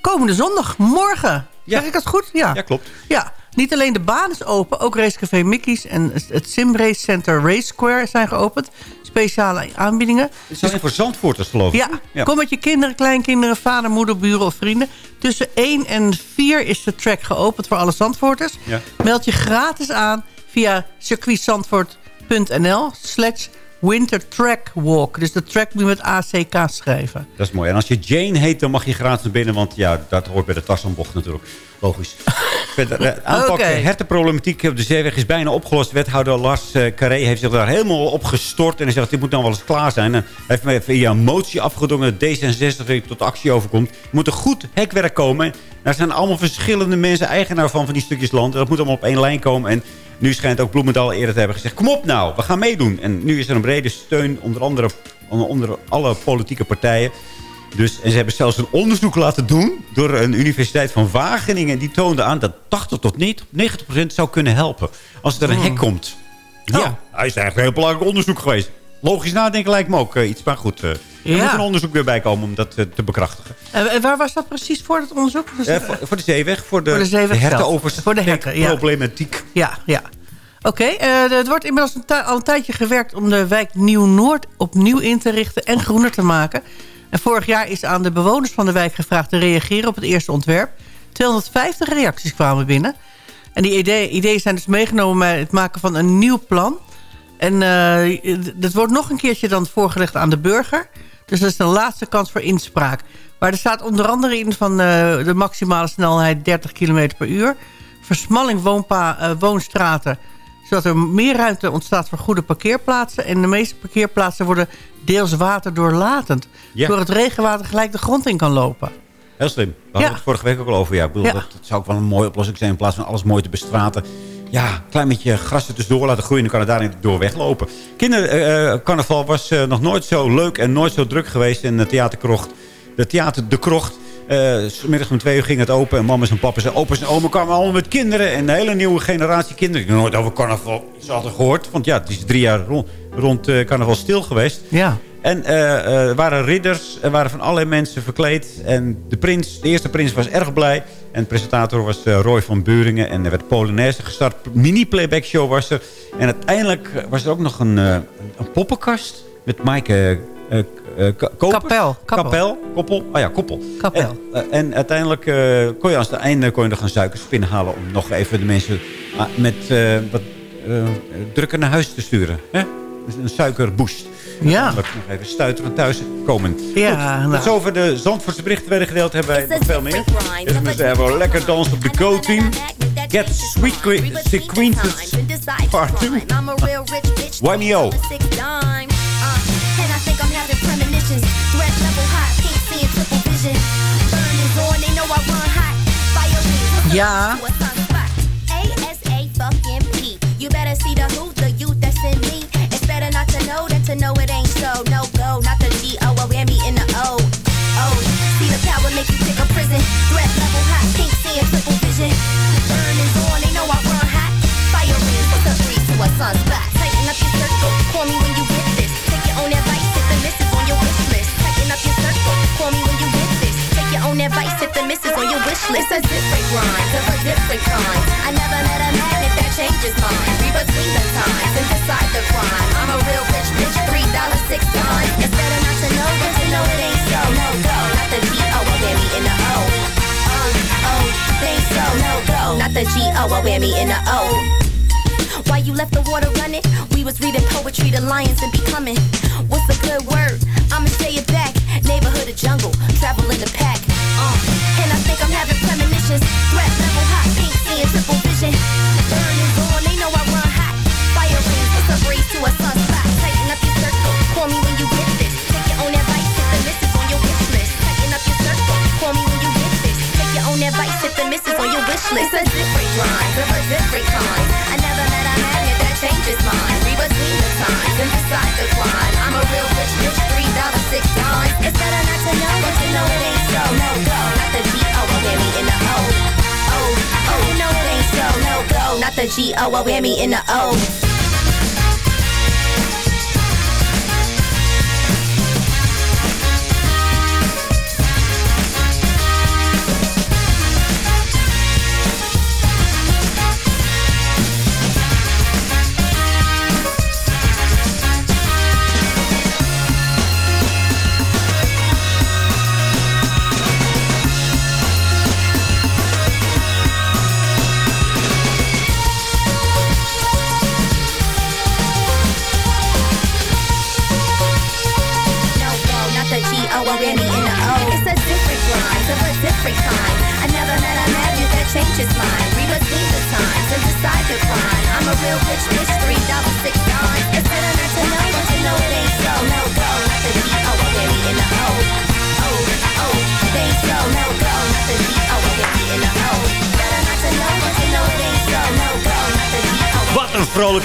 komende zondag, morgen. Ja. Zeg ik dat goed? Ja. ja, klopt. Ja, niet alleen de baan is open, ook Racecafé Mickey's en het Sim Race Center Race Square zijn geopend. Speciale aanbiedingen. Het is alleen voor Zandvoorters, geloof ik. Ja, kom met je kinderen, kleinkinderen, vader, moeder, buren of vrienden. Tussen 1 en 4 is de track geopend voor alle Zandvoorters. Ja. Meld je gratis aan via circuitzandvoort.nl slash winter track walk. Dus de track moet je met ACK schrijven. Dat is mooi. En als je Jane heet, dan mag je gratis naar binnen. Want ja, dat hoort bij de Tassenbocht natuurlijk. Logisch. Verder, eh, aanpak Oké. hertenproblematiek op de zeeweg is bijna opgelost. Wethouder Lars eh, Carré heeft zich daar helemaal op gestort. En hij zegt, dit moet nou wel eens klaar zijn. En hij heeft mij via een motie afgedongen dat D66 tot actie overkomt. Er moet een goed hekwerk komen. Daar zijn allemaal verschillende mensen eigenaar van, van die stukjes land. Dat moet allemaal op één lijn komen. En nu schijnt ook Bloemendaal eerder te hebben gezegd... kom op nou, we gaan meedoen. En nu is er een brede steun, onder andere onder alle politieke partijen. Dus, en ze hebben zelfs een onderzoek laten doen door een universiteit van Wageningen. En die toonde aan dat 80 tot 90 procent zou kunnen helpen. Als er een hek komt. Ja, hij is eigenlijk een heel belangrijk onderzoek geweest. Logisch nadenken lijkt me ook eh, iets. Maar goed, eh, er moet een onderzoek weer bij komen om dat eh, te bekrachtigen. En, waar was dat precies voor, het onderzoek? Eh, voor, voor de zeeweg, voor de, Voor de zeeweg. Voor de herten, ja. Problematiek. Ja, ja. Oké, eh, het wordt inmiddels een al een tijdje gewerkt om de wijk Nieuw-Noord opnieuw in te richten en groener te maken. En vorig jaar is aan de bewoners van de wijk gevraagd te reageren op het eerste ontwerp. 250 reacties kwamen binnen. En die idee- ideeën zijn dus meegenomen bij het maken van een nieuw plan. En eh, dat wordt nog een keertje dan voorgelegd aan de burger. Dus dat is de laatste kans voor inspraak. Maar er staat onder andere in van eh, de maximale snelheid 30 km per uur. Versmalling woonpa, eh, woonstraten. Zodat er meer ruimte ontstaat voor goede parkeerplaatsen. En de meeste parkeerplaatsen worden deels waterdoorlatend. Ja. Door het regenwater gelijk de grond in kan lopen. Heel slim. We hadden Ja. het vorige week ook al over. Ja, ik bedoel, Ja. dat, dat zou ook wel een mooie oplossing zijn. In plaats van alles mooi te bestraten. Ja, een klein beetje gras er tussendoor laten groeien. Dan kan het daarin door weglopen. Kindercarnaval was eh, nog nooit zo leuk en nooit zo druk geweest in de theaterkrocht. De theater De Krocht. Eh, 's middags om twee uur ging het open. En mama's en papa's en opa's en oma kwamen allemaal met kinderen. En een hele nieuwe generatie kinderen. Ik heb nooit over carnaval iets hadden gehoord. Want ja, het is drie jaar rond, rond eh, carnaval stil geweest. Ja. En eh, eh, er waren ridders, er waren van allerlei mensen verkleed. En de, prins, de eerste prins was erg blij. En de presentator was eh, Roy van Buringen. En er werd Polonaise gestart. Mini-playback show was er. En uiteindelijk was er ook nog een, eh, een poppenkast. Met Maaike Koper. Kapel. Kapel. Koppel. Oh ja, koppel. Kapel. En, en uiteindelijk kon je aan het einde kon je nog een suikerspin halen... om nog even de mensen ah, met wat drukker naar huis te sturen. Hè? Dus Een suikerboost. Ja. Dat nog even stuiteren thuis komen. Ja, Goed, nou. Tot zover de Zandvoortse berichten werden gedeeld. Hebben wij nog veel meer. Dus we hebben lekker dansen op de Go-team. Get Sweet Que- Sequences Part 2. YMO. Ja. You better see the to know than to know it ain't so. No go, not the G O M E in the O. Oh, see the power make you pick a prison. Threat level hot, pink seeing triple vision. Burning's on, they know I run hot. Fire in, what's a breeze to a sunspot? Tighten up your circle, call me when you get this. Take your own advice, hit the misses on your wish list. Tighten up your circle, call me when you get this. Take your own advice, hit the misses on your wish list. It's a different grind, of a different kind. I never met a magnet that changes mine. Read between the times decide the crime. I'm a real rich bitch, three dollars six times. It's better not to know than to know it ain't so. No go, not the G O O M E in the O. Oh oh, it ain't so. No go, not the G O O M E in the O. Why you left the water running? We was reading poetry, the lions and becoming. What's a good word? I'ma say it back. Neighborhood of jungle, travel in the pack. Uh, Oh, wear me in the O.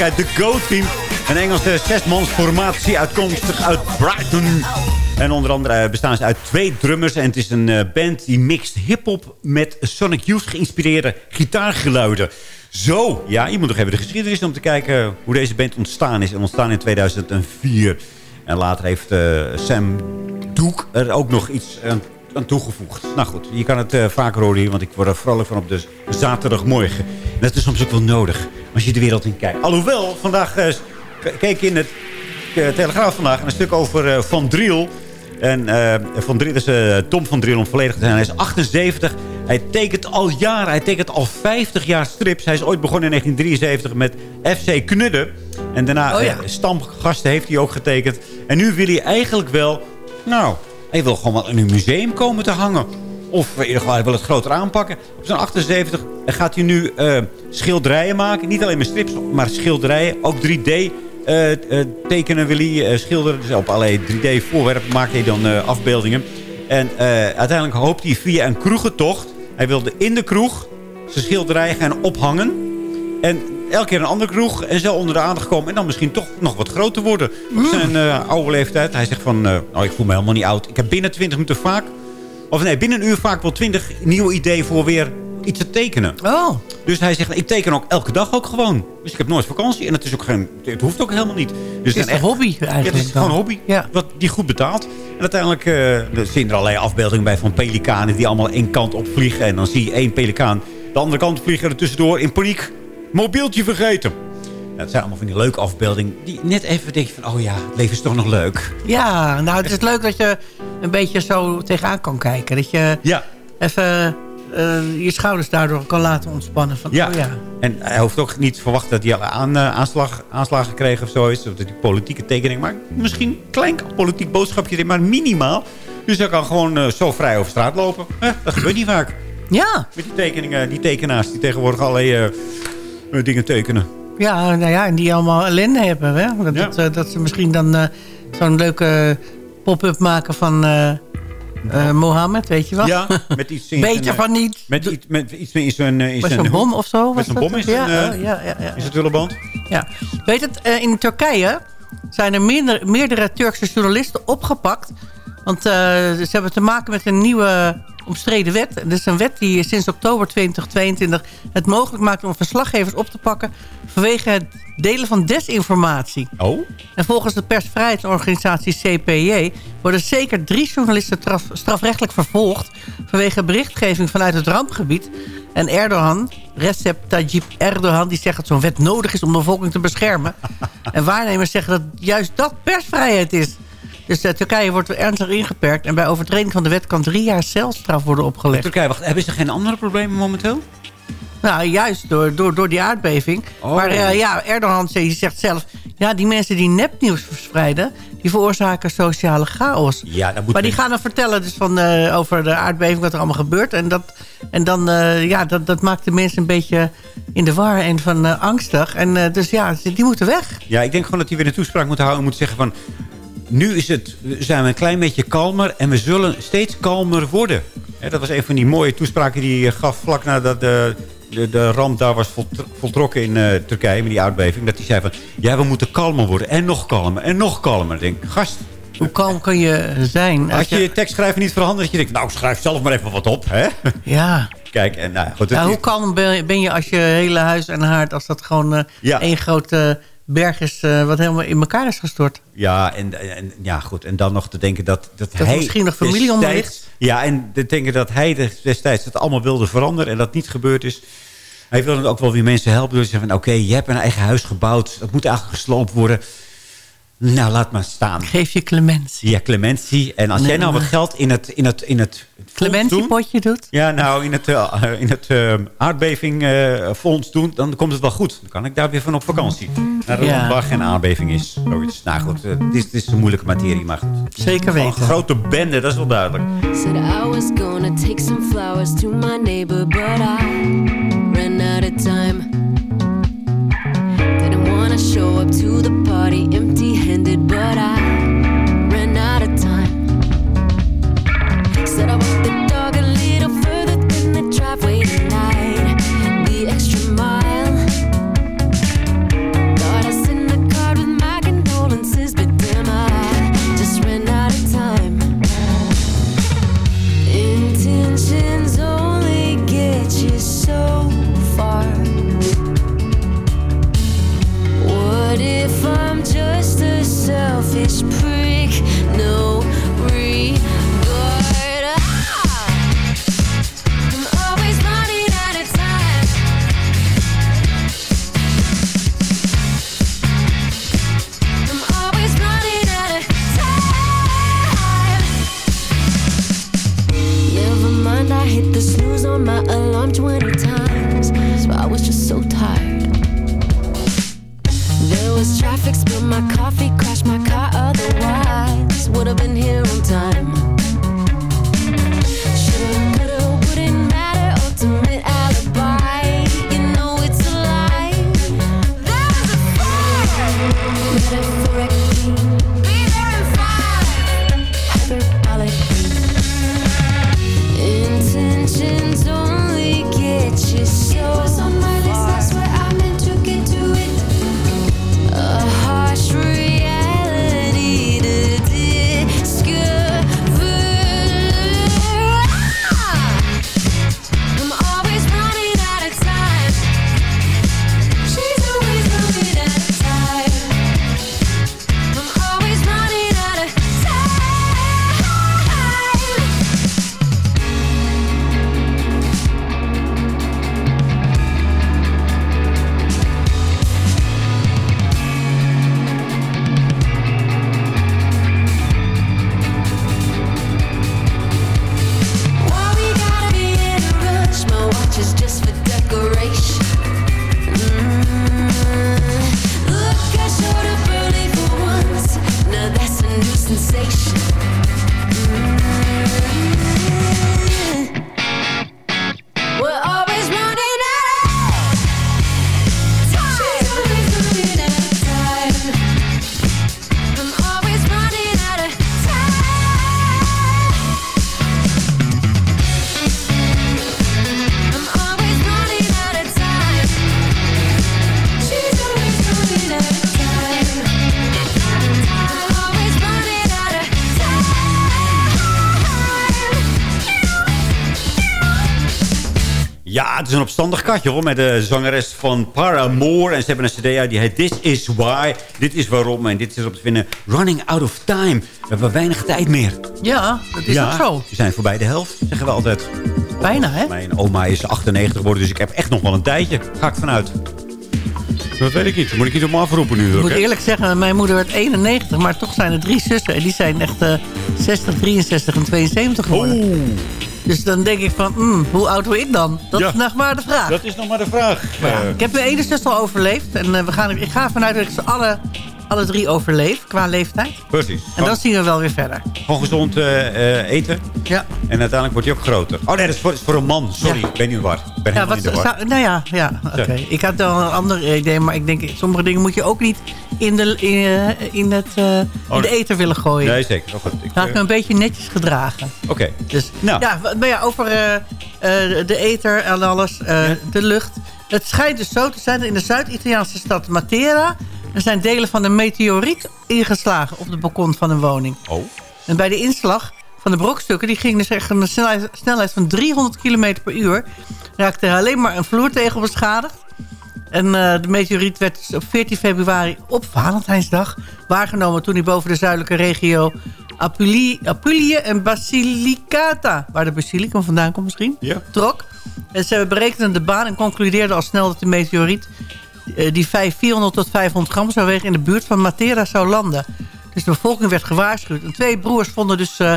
De Go-team. Een Engelse zesmansformatie uitkomstig uit Brighton. En onder andere eh, bestaan ze uit twee drummers. En het is een eh, band die mixt hip-hop met Sonic Youth geïnspireerde gitaargeluiden. Zo, ja, je moet nog even de geschiedenis om te kijken hoe deze band ontstaan is. En ontstaan in 2004. En later heeft eh, Sam Doek er ook nog iets aan, toegevoegd. Nou goed, je kan het eh, vaker horen hier, want ik word er vrolijk van op de zaterdagmorgen. En dat is soms ook wel nodig, als je de wereld in kijkt. Alhoewel, vandaag k- keek in het eh, Telegraaf vandaag een stuk over eh, Van Driel. En Van Driel is Tom van Driel om volledig te zijn. Hij is 78. Hij tekent al jaren. Hij tekent al 50 jaar strips. Hij is ooit begonnen in 1973 met FC Knudden. En daarna Oh ja. stamgasten heeft hij ook getekend. En nu wil hij eigenlijk wel... Nou, hij wil gewoon wel in een museum komen te hangen. Of in ieder geval, hij wil het groter aanpakken. Op zijn 78 gaat hij nu eh, schilderijen maken. Niet alleen met strips, maar schilderijen. Ook 3D eh, eh, tekenen wil hij schilderen. Dus op allerlei 3D-voorwerpen maakt hij dan afbeeldingen. En uiteindelijk hoopt hij via een kroegentocht... Hij wilde in de kroeg zijn schilderijen gaan ophangen. En elke keer een andere kroeg. En zo onder de aandacht komen. En dan misschien toch nog wat groter worden. Op zijn oude leeftijd. Hij zegt van, nou ik voel me helemaal niet oud. Ik heb binnen 20 minuten vaak... Of nee, binnen een uur vaak wel 20 nieuwe ideeën voor weer iets te tekenen. Oh. Dus hij zegt, ik teken ook elke dag ook gewoon. Dus ik heb nooit vakantie. En het, is ook geen, het hoeft ook helemaal niet. Dus Het is een hobby eigenlijk Ja, het is gewoon een hobby. Wat die goed betaalt. En uiteindelijk eh, er zijn er allerlei afbeeldingen bij van pelikanen... die allemaal één kant op vliegen. En dan zie je één pelikaan de andere kant vliegen. Er tussendoor in paniek. Mobieltje vergeten. Ja, het zijn allemaal van die leuke afbeeldingen. Die net even denk je van, oh ja, het leven is toch nog leuk. Ja, nou, het is leuk dat je een beetje zo tegenaan kan kijken. Dat je Ja. even eh, je schouders daardoor kan laten ontspannen. Van, Ja. Oh ja. En hij hoeft ook niet te verwachten dat hij al aan, eh, aanslag, aanslagen kreeg of zoiets. Of dat hij politieke tekening maakt. Misschien een klein politiek boodschapje, erin, maar minimaal. Dus hij kan gewoon eh, zo vrij over straat lopen. Dat gebeurt niet vaak. Ja. Met die tekeningen, die tekenaars die tegenwoordig allerlei dingen tekenen. Ja, nou ja, en die allemaal ellende hebben. Hè? Dat, dat, dat ze misschien dan zo'n leuke pop-up maken van eh, Mohammed, weet je wel? Ja, met iets in Beetje van niet. Met, iets, met iets in zijn... eh, in Met zo'n bom of zo? Met dat bom in het? zijn, ja, oh, ja, ja, ja. in zijn tulleband. Ja. Weet het, in Turkije zijn er meerdere, meerdere Turkse journalisten opgepakt. Want eh, ze hebben te maken met een nieuwe omstreden wet. Dat is een wet die sinds oktober 2022 het mogelijk maakt om verslaggevers op te pakken... vanwege het delen van desinformatie. Oh? En volgens de persvrijheidsorganisatie CPJ... worden zeker drie journalisten straf- strafrechtelijk vervolgd... vanwege berichtgeving vanuit het rampgebied. En Erdogan, Recep Tayyip Erdogan... die zegt dat zo'n wet nodig is om de bevolking te beschermen. en waarnemers zeggen dat juist dat persvrijheid is. Dus Turkije wordt ernstig ingeperkt... en bij overtreding van de wet kan drie jaar celstraf worden opgelegd. Turkije, wacht, hebben ze geen andere problemen momenteel? Nou, juist door, door, door die aardbeving. Oh. Maar eh, ja, Erdogan zegt zelf... ja, die mensen die nepnieuws verspreiden... die veroorzaken sociale chaos. Ja, dat moet Maar die gaan dan vertellen dus van, eh, over de aardbeving... wat er allemaal gebeurt. En, dat, en dan, eh, ja, dat, dat maakt de mensen een beetje in de war en van angstig. En dus ja, die moeten weg. Ja, ik denk gewoon dat hij weer een toespraak moet houden. en moet zeggen van... Nu is het, zijn we een klein beetje kalmer en we zullen steeds kalmer worden. Dat was een van die mooie toespraken die hij gaf vlak nadat de, de, de ramp daar was voltro- voltrokken in eh, Turkije, met die aardbeving. Dat hij zei van, ja, we moeten kalmer worden en nog kalmer en nog kalmer. Ik denk, gast, Hoe kalm kan je zijn? als je je tekstschrijven niet verandert, dat je denkt, nou, schrijf zelf maar even wat op. Hè? Ja. Kijk, en nou, goed. Ja, hoe kalm ben je als je hele huis en haard... als dat gewoon Ja. één grote berg is... eh, wat helemaal in elkaar is gestort? Ja, en, en, ja, goed. En dan nog te denken dat, dat, hij... misschien nog familie onder ligt. Ja, en te denken dat hij des- destijds het allemaal wilde veranderen... en dat niet gebeurd is. Hij wilde ook wel weer mensen helpen. Dus zei van, oké, je hebt een eigen huis gebouwd. Dat moet eigenlijk gesloopt worden. Nou, laat maar staan. Geef je clementie. Ja, clementie. En als Nee, jij nou wat geld in het, in het, in het Clementiepotje doet? Ja, nou, in het, eh, in het eh, aardbevingfonds doen, dan komt het wel goed. Dan kan ik daar weer van op vakantie. Naar een Ja. land waar geen aardbeving is. Zoiets. Nou goed, eh, het is, het is een moeilijke materie, maar goed. Zeker Gewoon weten. Een grote bende, dat is wel duidelijk. Said I was gonna take some flowers to my neighbor, but I ran out of time. Didn't wanna show up to the party empty handed, but I just a selfish prick. There was traffic, spilled my coffee, crashed my car. Otherwise, would have been here on time. Opstandig katje hoor. Met de zangeres van Paramore. En ze hebben een cd uit die heet This Is Why. Dit is waarom. En dit is op te vinden. Running Out of Time. We hebben weinig tijd meer. Ja, dat is ja, ook zo. We zijn voorbij de helft, zeggen we altijd. Bijna, hè? Mijn oma is 98 geworden, dus ik heb echt nog wel een tijdje. Ga ik vanuit. Dat weet ik niet. Moet ik iets om afroepen nu? Ik ook, moet hè? eerlijk zeggen, mijn moeder werd 91, maar toch zijn er drie zussen. En die zijn echt eh 60, 63 en 72 geworden. Dus dan denk ik van, hmm, hoe oud word ik dan? Dat Ja. is nog maar de vraag. Dat is nog maar de vraag. Maar ja, Eh, ik heb mijn ene zus al overleefd. En eh, we gaan, ik ga ervan uit dat ik ze alle, alle drie overleef, qua leeftijd. precies. En dan zien we wel weer verder. Gewoon gezond eh, eh, eten. Ja. En uiteindelijk wordt hij ook groter. Oh nee, dat is voor, is voor een man. Sorry, ik ben nu de war. Ik ben Ja, wat, in de war. nou ja, ja oké. Ik had wel een ander idee, maar ik denk, sommige dingen moet je ook niet in de, in, eh, in het, in Oh, de eten willen gooien. Nee, zeker. Oh, goed. Ik, Laat me een beetje netjes gedragen. Oké. Dus, Nou. ja, maar ja, over de eter en alles, de lucht. Het schijnt dus zo te zijn dat in de Zuid-Italiaanse stad Matera... er zijn delen van een meteoriet ingeslagen op de balkon van een woning. Oh. En bij de inslag van de brokstukken... die ging dus echt een snelheid, van 300 km per uur... raakte er alleen maar een vloertegel beschadigd. En eh, de meteoriet werd dus op 14 februari op Valentijnsdag waargenomen... toen hij boven de zuidelijke regio Apulie, Apulië en Basilicata... waar de basilicum vandaan komt misschien, Ja. trok. En ze berekenden de baan en concludeerden al snel dat de meteoriet... eh, die 5, 400 tot 500 gram zou wegen in de buurt van Matera zou landen. Dus de bevolking werd gewaarschuwd. En twee broers vonden dus eh,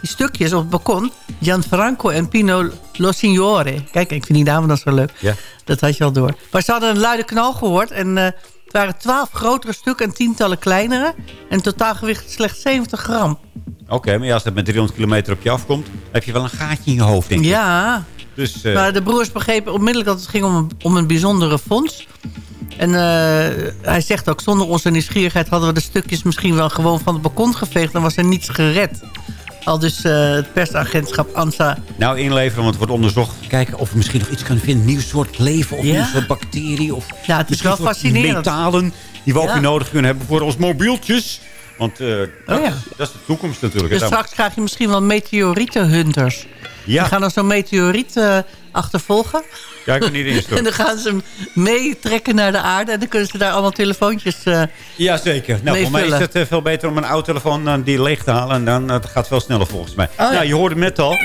die stukjes op het balkon. Gianfranco en Pino Lo Signore. Kijk, ik vind die namen dan zo leuk. Ja. Dat had je al door. Maar ze hadden een luide knal gehoord. En eh, het waren twaalf grotere stukken en tientallen kleinere. En totaalgewicht slechts 70 gram. Oké, maar ja, als dat met 300 kilometer op je afkomt... heb je wel een gaatje in je hoofd, denk ik. Ja, Dus, maar de broers begrepen onmiddellijk dat het ging om een, om een bijzondere fonds. En eh, hij zegt ook, zonder onze nieuwsgierigheid hadden we de stukjes misschien wel gewoon van het balkon geveegd. Dan was er niets gered. Al dus eh, het persagentschap ANSA. Nou, inleveren, want het wordt onderzocht. Kijken of we misschien nog iets kunnen vinden. Nieuw soort leven of Ja. nieuw soort bacterie. Of Ja, het is wel fascinerend. metalen die we ook weer nodig kunnen hebben voor ons mobieltjes. Want eh, dat, ja. is, dat is de toekomst natuurlijk. Dus straks krijg je misschien wel meteorietenhunters. Ja. Die gaan dan zo'n meteoriet achtervolgen. Ja, ik ben niet. En dan gaan ze hem meetrekken naar de aarde. En dan kunnen ze daar allemaal telefoontjes... eh, Ja, zeker. Nou, voor mij is het eh, veel beter om een oude telefoon eh, die leeg te halen. En dan eh, het gaat veel sneller volgens mij. Oh, ja. Nou, je hoorde hem net al.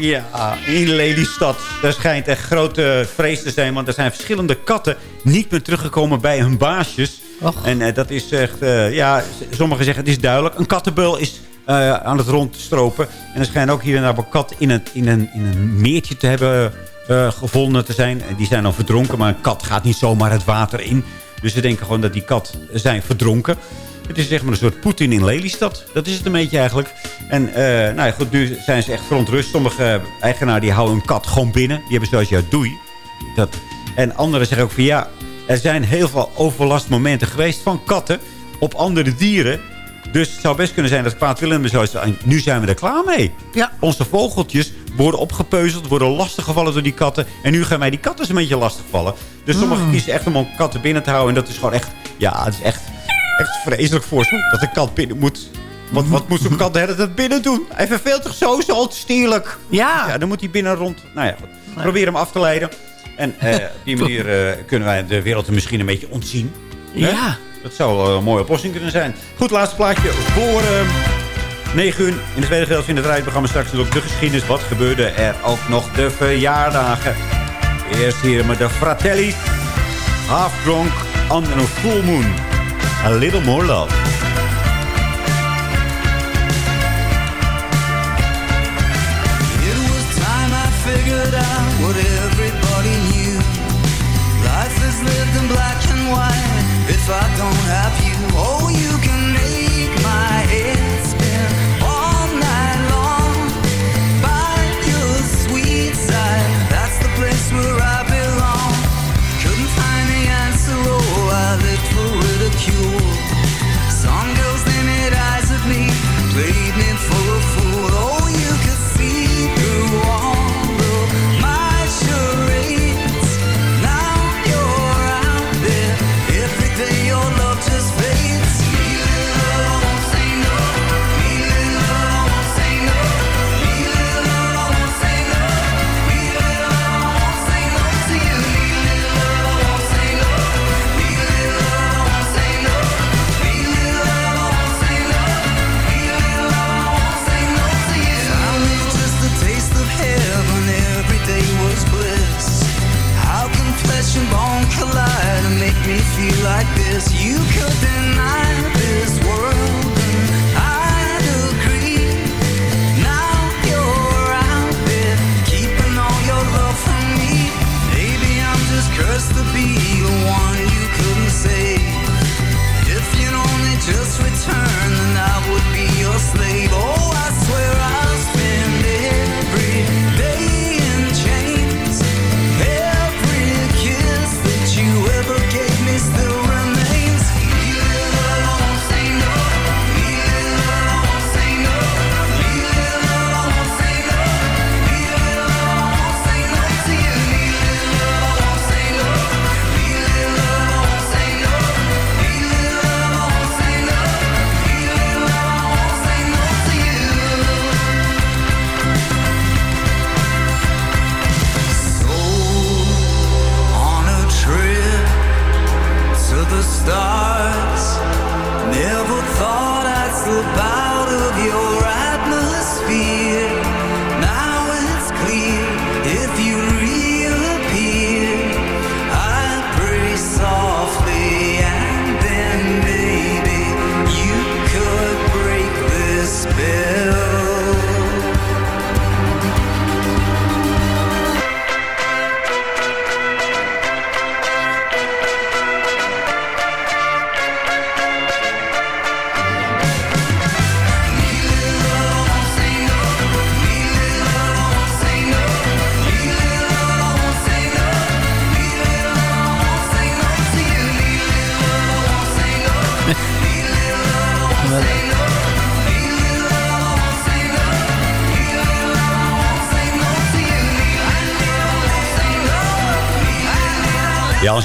Ja, in Lelystad. Daar schijnt echt grote vrees te zijn. Want er zijn verschillende katten niet meer teruggekomen bij hun baasjes. En dat is echt... ja, sommigen zeggen het is duidelijk. Een kattenbeul is eh, aan het rondstropen. En er schijnt ook hier en daar een kat in, het, in, een, in een meertje te hebben eh, gevonden te zijn. Die zijn dan verdronken, maar een kat gaat niet zomaar het water in. Dus ze denken gewoon dat die kat zijn verdronken. Het is zeg maar een soort Poetin in Lelystad. Dat is het een beetje eigenlijk. En eh, nou ja, goed, nu zijn ze echt verontrust. Sommige eigenaren die houden een kat gewoon binnen. Die hebben zoals ja, doei. Dat. En anderen zeggen ook van ja, er zijn heel veel overlastmomenten geweest van katten op andere dieren. Dus het zou best kunnen zijn dat kwaadwillenden zo zijn. Nu zijn we er klaar mee. Ja. Onze vogeltjes worden opgepeuzeld, worden lastiggevallen door die katten. En nu gaan wij die katten een beetje lastigvallen. Dus sommigen kiezen echt om katten binnen te houden. En dat is gewoon echt, ja, het is echt, echt vreselijk voor ze. Dat de kat binnen moet. Want wat moet zo'n kat de hele tijd binnen doen? Hij verveelt zich zo, zo stierlijk. Ja. Ja, dan moet hij binnen rond. Nou ja, goed. Probeer hem af te leiden. En eh, op die manier eh, kunnen wij de wereld er misschien een beetje ontzien. Hè? Dat zou een mooie oplossing kunnen zijn. Goed, laatste plaatje voor eh 9 uur. In het tweede gedeelte van het rijprogramma straks ook de geschiedenis. Wat gebeurde er ook nog de verjaardagen? Eerst hier met de Fratelli. Half Drunk on a Full Moon. A little more love. Everybody knew. Life is lived in black. If I don't have you,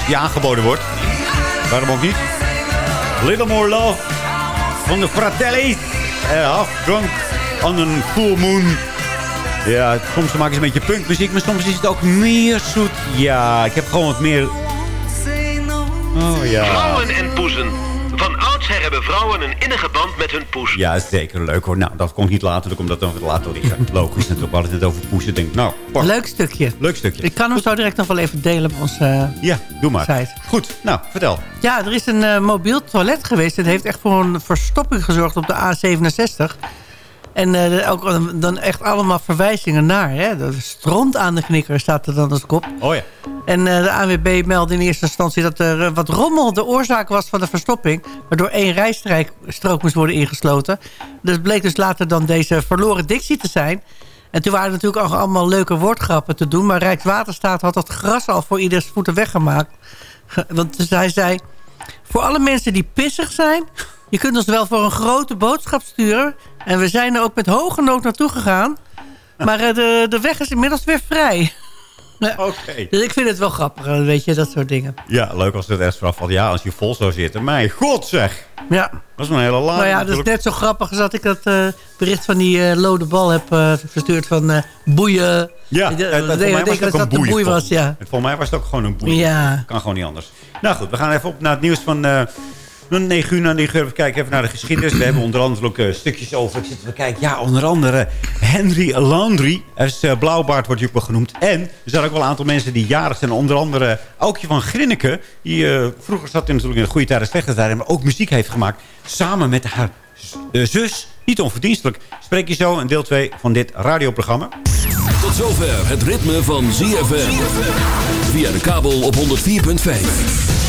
Je aangeboden wordt. Waarom ook niet? Little More Love van de Fratelli. Uh, half drunk on a full moon. Ja, soms maken ze een beetje punkmuziek, maar soms is het ook meer zoet. Ja, ik heb gewoon wat meer... Oh ja. Vrouwen en poezen. Oudsher hebben vrouwen een innige band met hun poes. Ja, zeker leuk hoor. Nou, dat komt niet later, dan komt dat dan later liggen. Logisch natuurlijk, we hadden het net over poezen. Denk, ik, nou, pak. Leuk stukje. Leuk stukje. Ik kan hem zo direct nog wel even delen op onze eh, Ja, doe maar. site. Goed, nou, vertel. Ja, er is een eh, mobiel toilet geweest. Het heeft echt voor een verstopping gezorgd op de A67. En eh, ook dan echt allemaal verwijzingen naar. Hè? Stront aan de knikker staat er dan als kop. Oh ja. En eh, de ANWB meldde in eerste instantie dat er eh, wat rommel de oorzaak was van de verstopping. Waardoor één rijstrook moest worden ingesloten. Dus het bleek dus later dan deze verloren dictie te zijn. En toen waren er natuurlijk ook allemaal leuke woordgrappen te doen. Maar Rijkswaterstaat had dat gras al voor ieders voeten weggemaakt. Ge- Want dus hij zei... Voor alle mensen die pissig zijn... Je kunt ons wel voor een grote boodschap sturen. En we zijn er ook met hoge nood naartoe gegaan. Maar eh, de, de weg is inmiddels weer vrij. Oké. Dus ik vind het wel grappig, eh, weet je, dat soort dingen. Ja, leuk als het echt vanaf valt. Ja, als je vol zou zitten. Mijn god zeg. Ja. Dat is een hele laan. Nou ja, dat is net zo grappig als dat ik dat eh, bericht van die eh lode bal heb verstuurd van boeien. Ja, ik voor mij denk was het dat ook een dat boei. boei was, volgens- ja. Voor mij was het ook gewoon een boei. Ja. Kan gewoon niet anders. Nou goed, we gaan even op naar het nieuws van... 9 uur naar 9 uur. Even kijken even naar de geschiedenis. We hebben onder andere ook eh, stukjes over. Ik zit te kijken. Ja, onder andere Henry Landry. Hij is eh, Blauwbaard, wordt hij ook genoemd. En er zijn ook wel een aantal mensen die jarig zijn. Onder andere Aukje van Grinneke. Die eh, vroeger zat in, natuurlijk in de goede tijden, slechte tijden. Maar ook muziek heeft gemaakt. Samen met haar zus. Niet onverdienstelijk. Spreek je zo in deel 2 van dit radioprogramma. Tot zover het ritme van ZFM. Via de kabel op 104.5.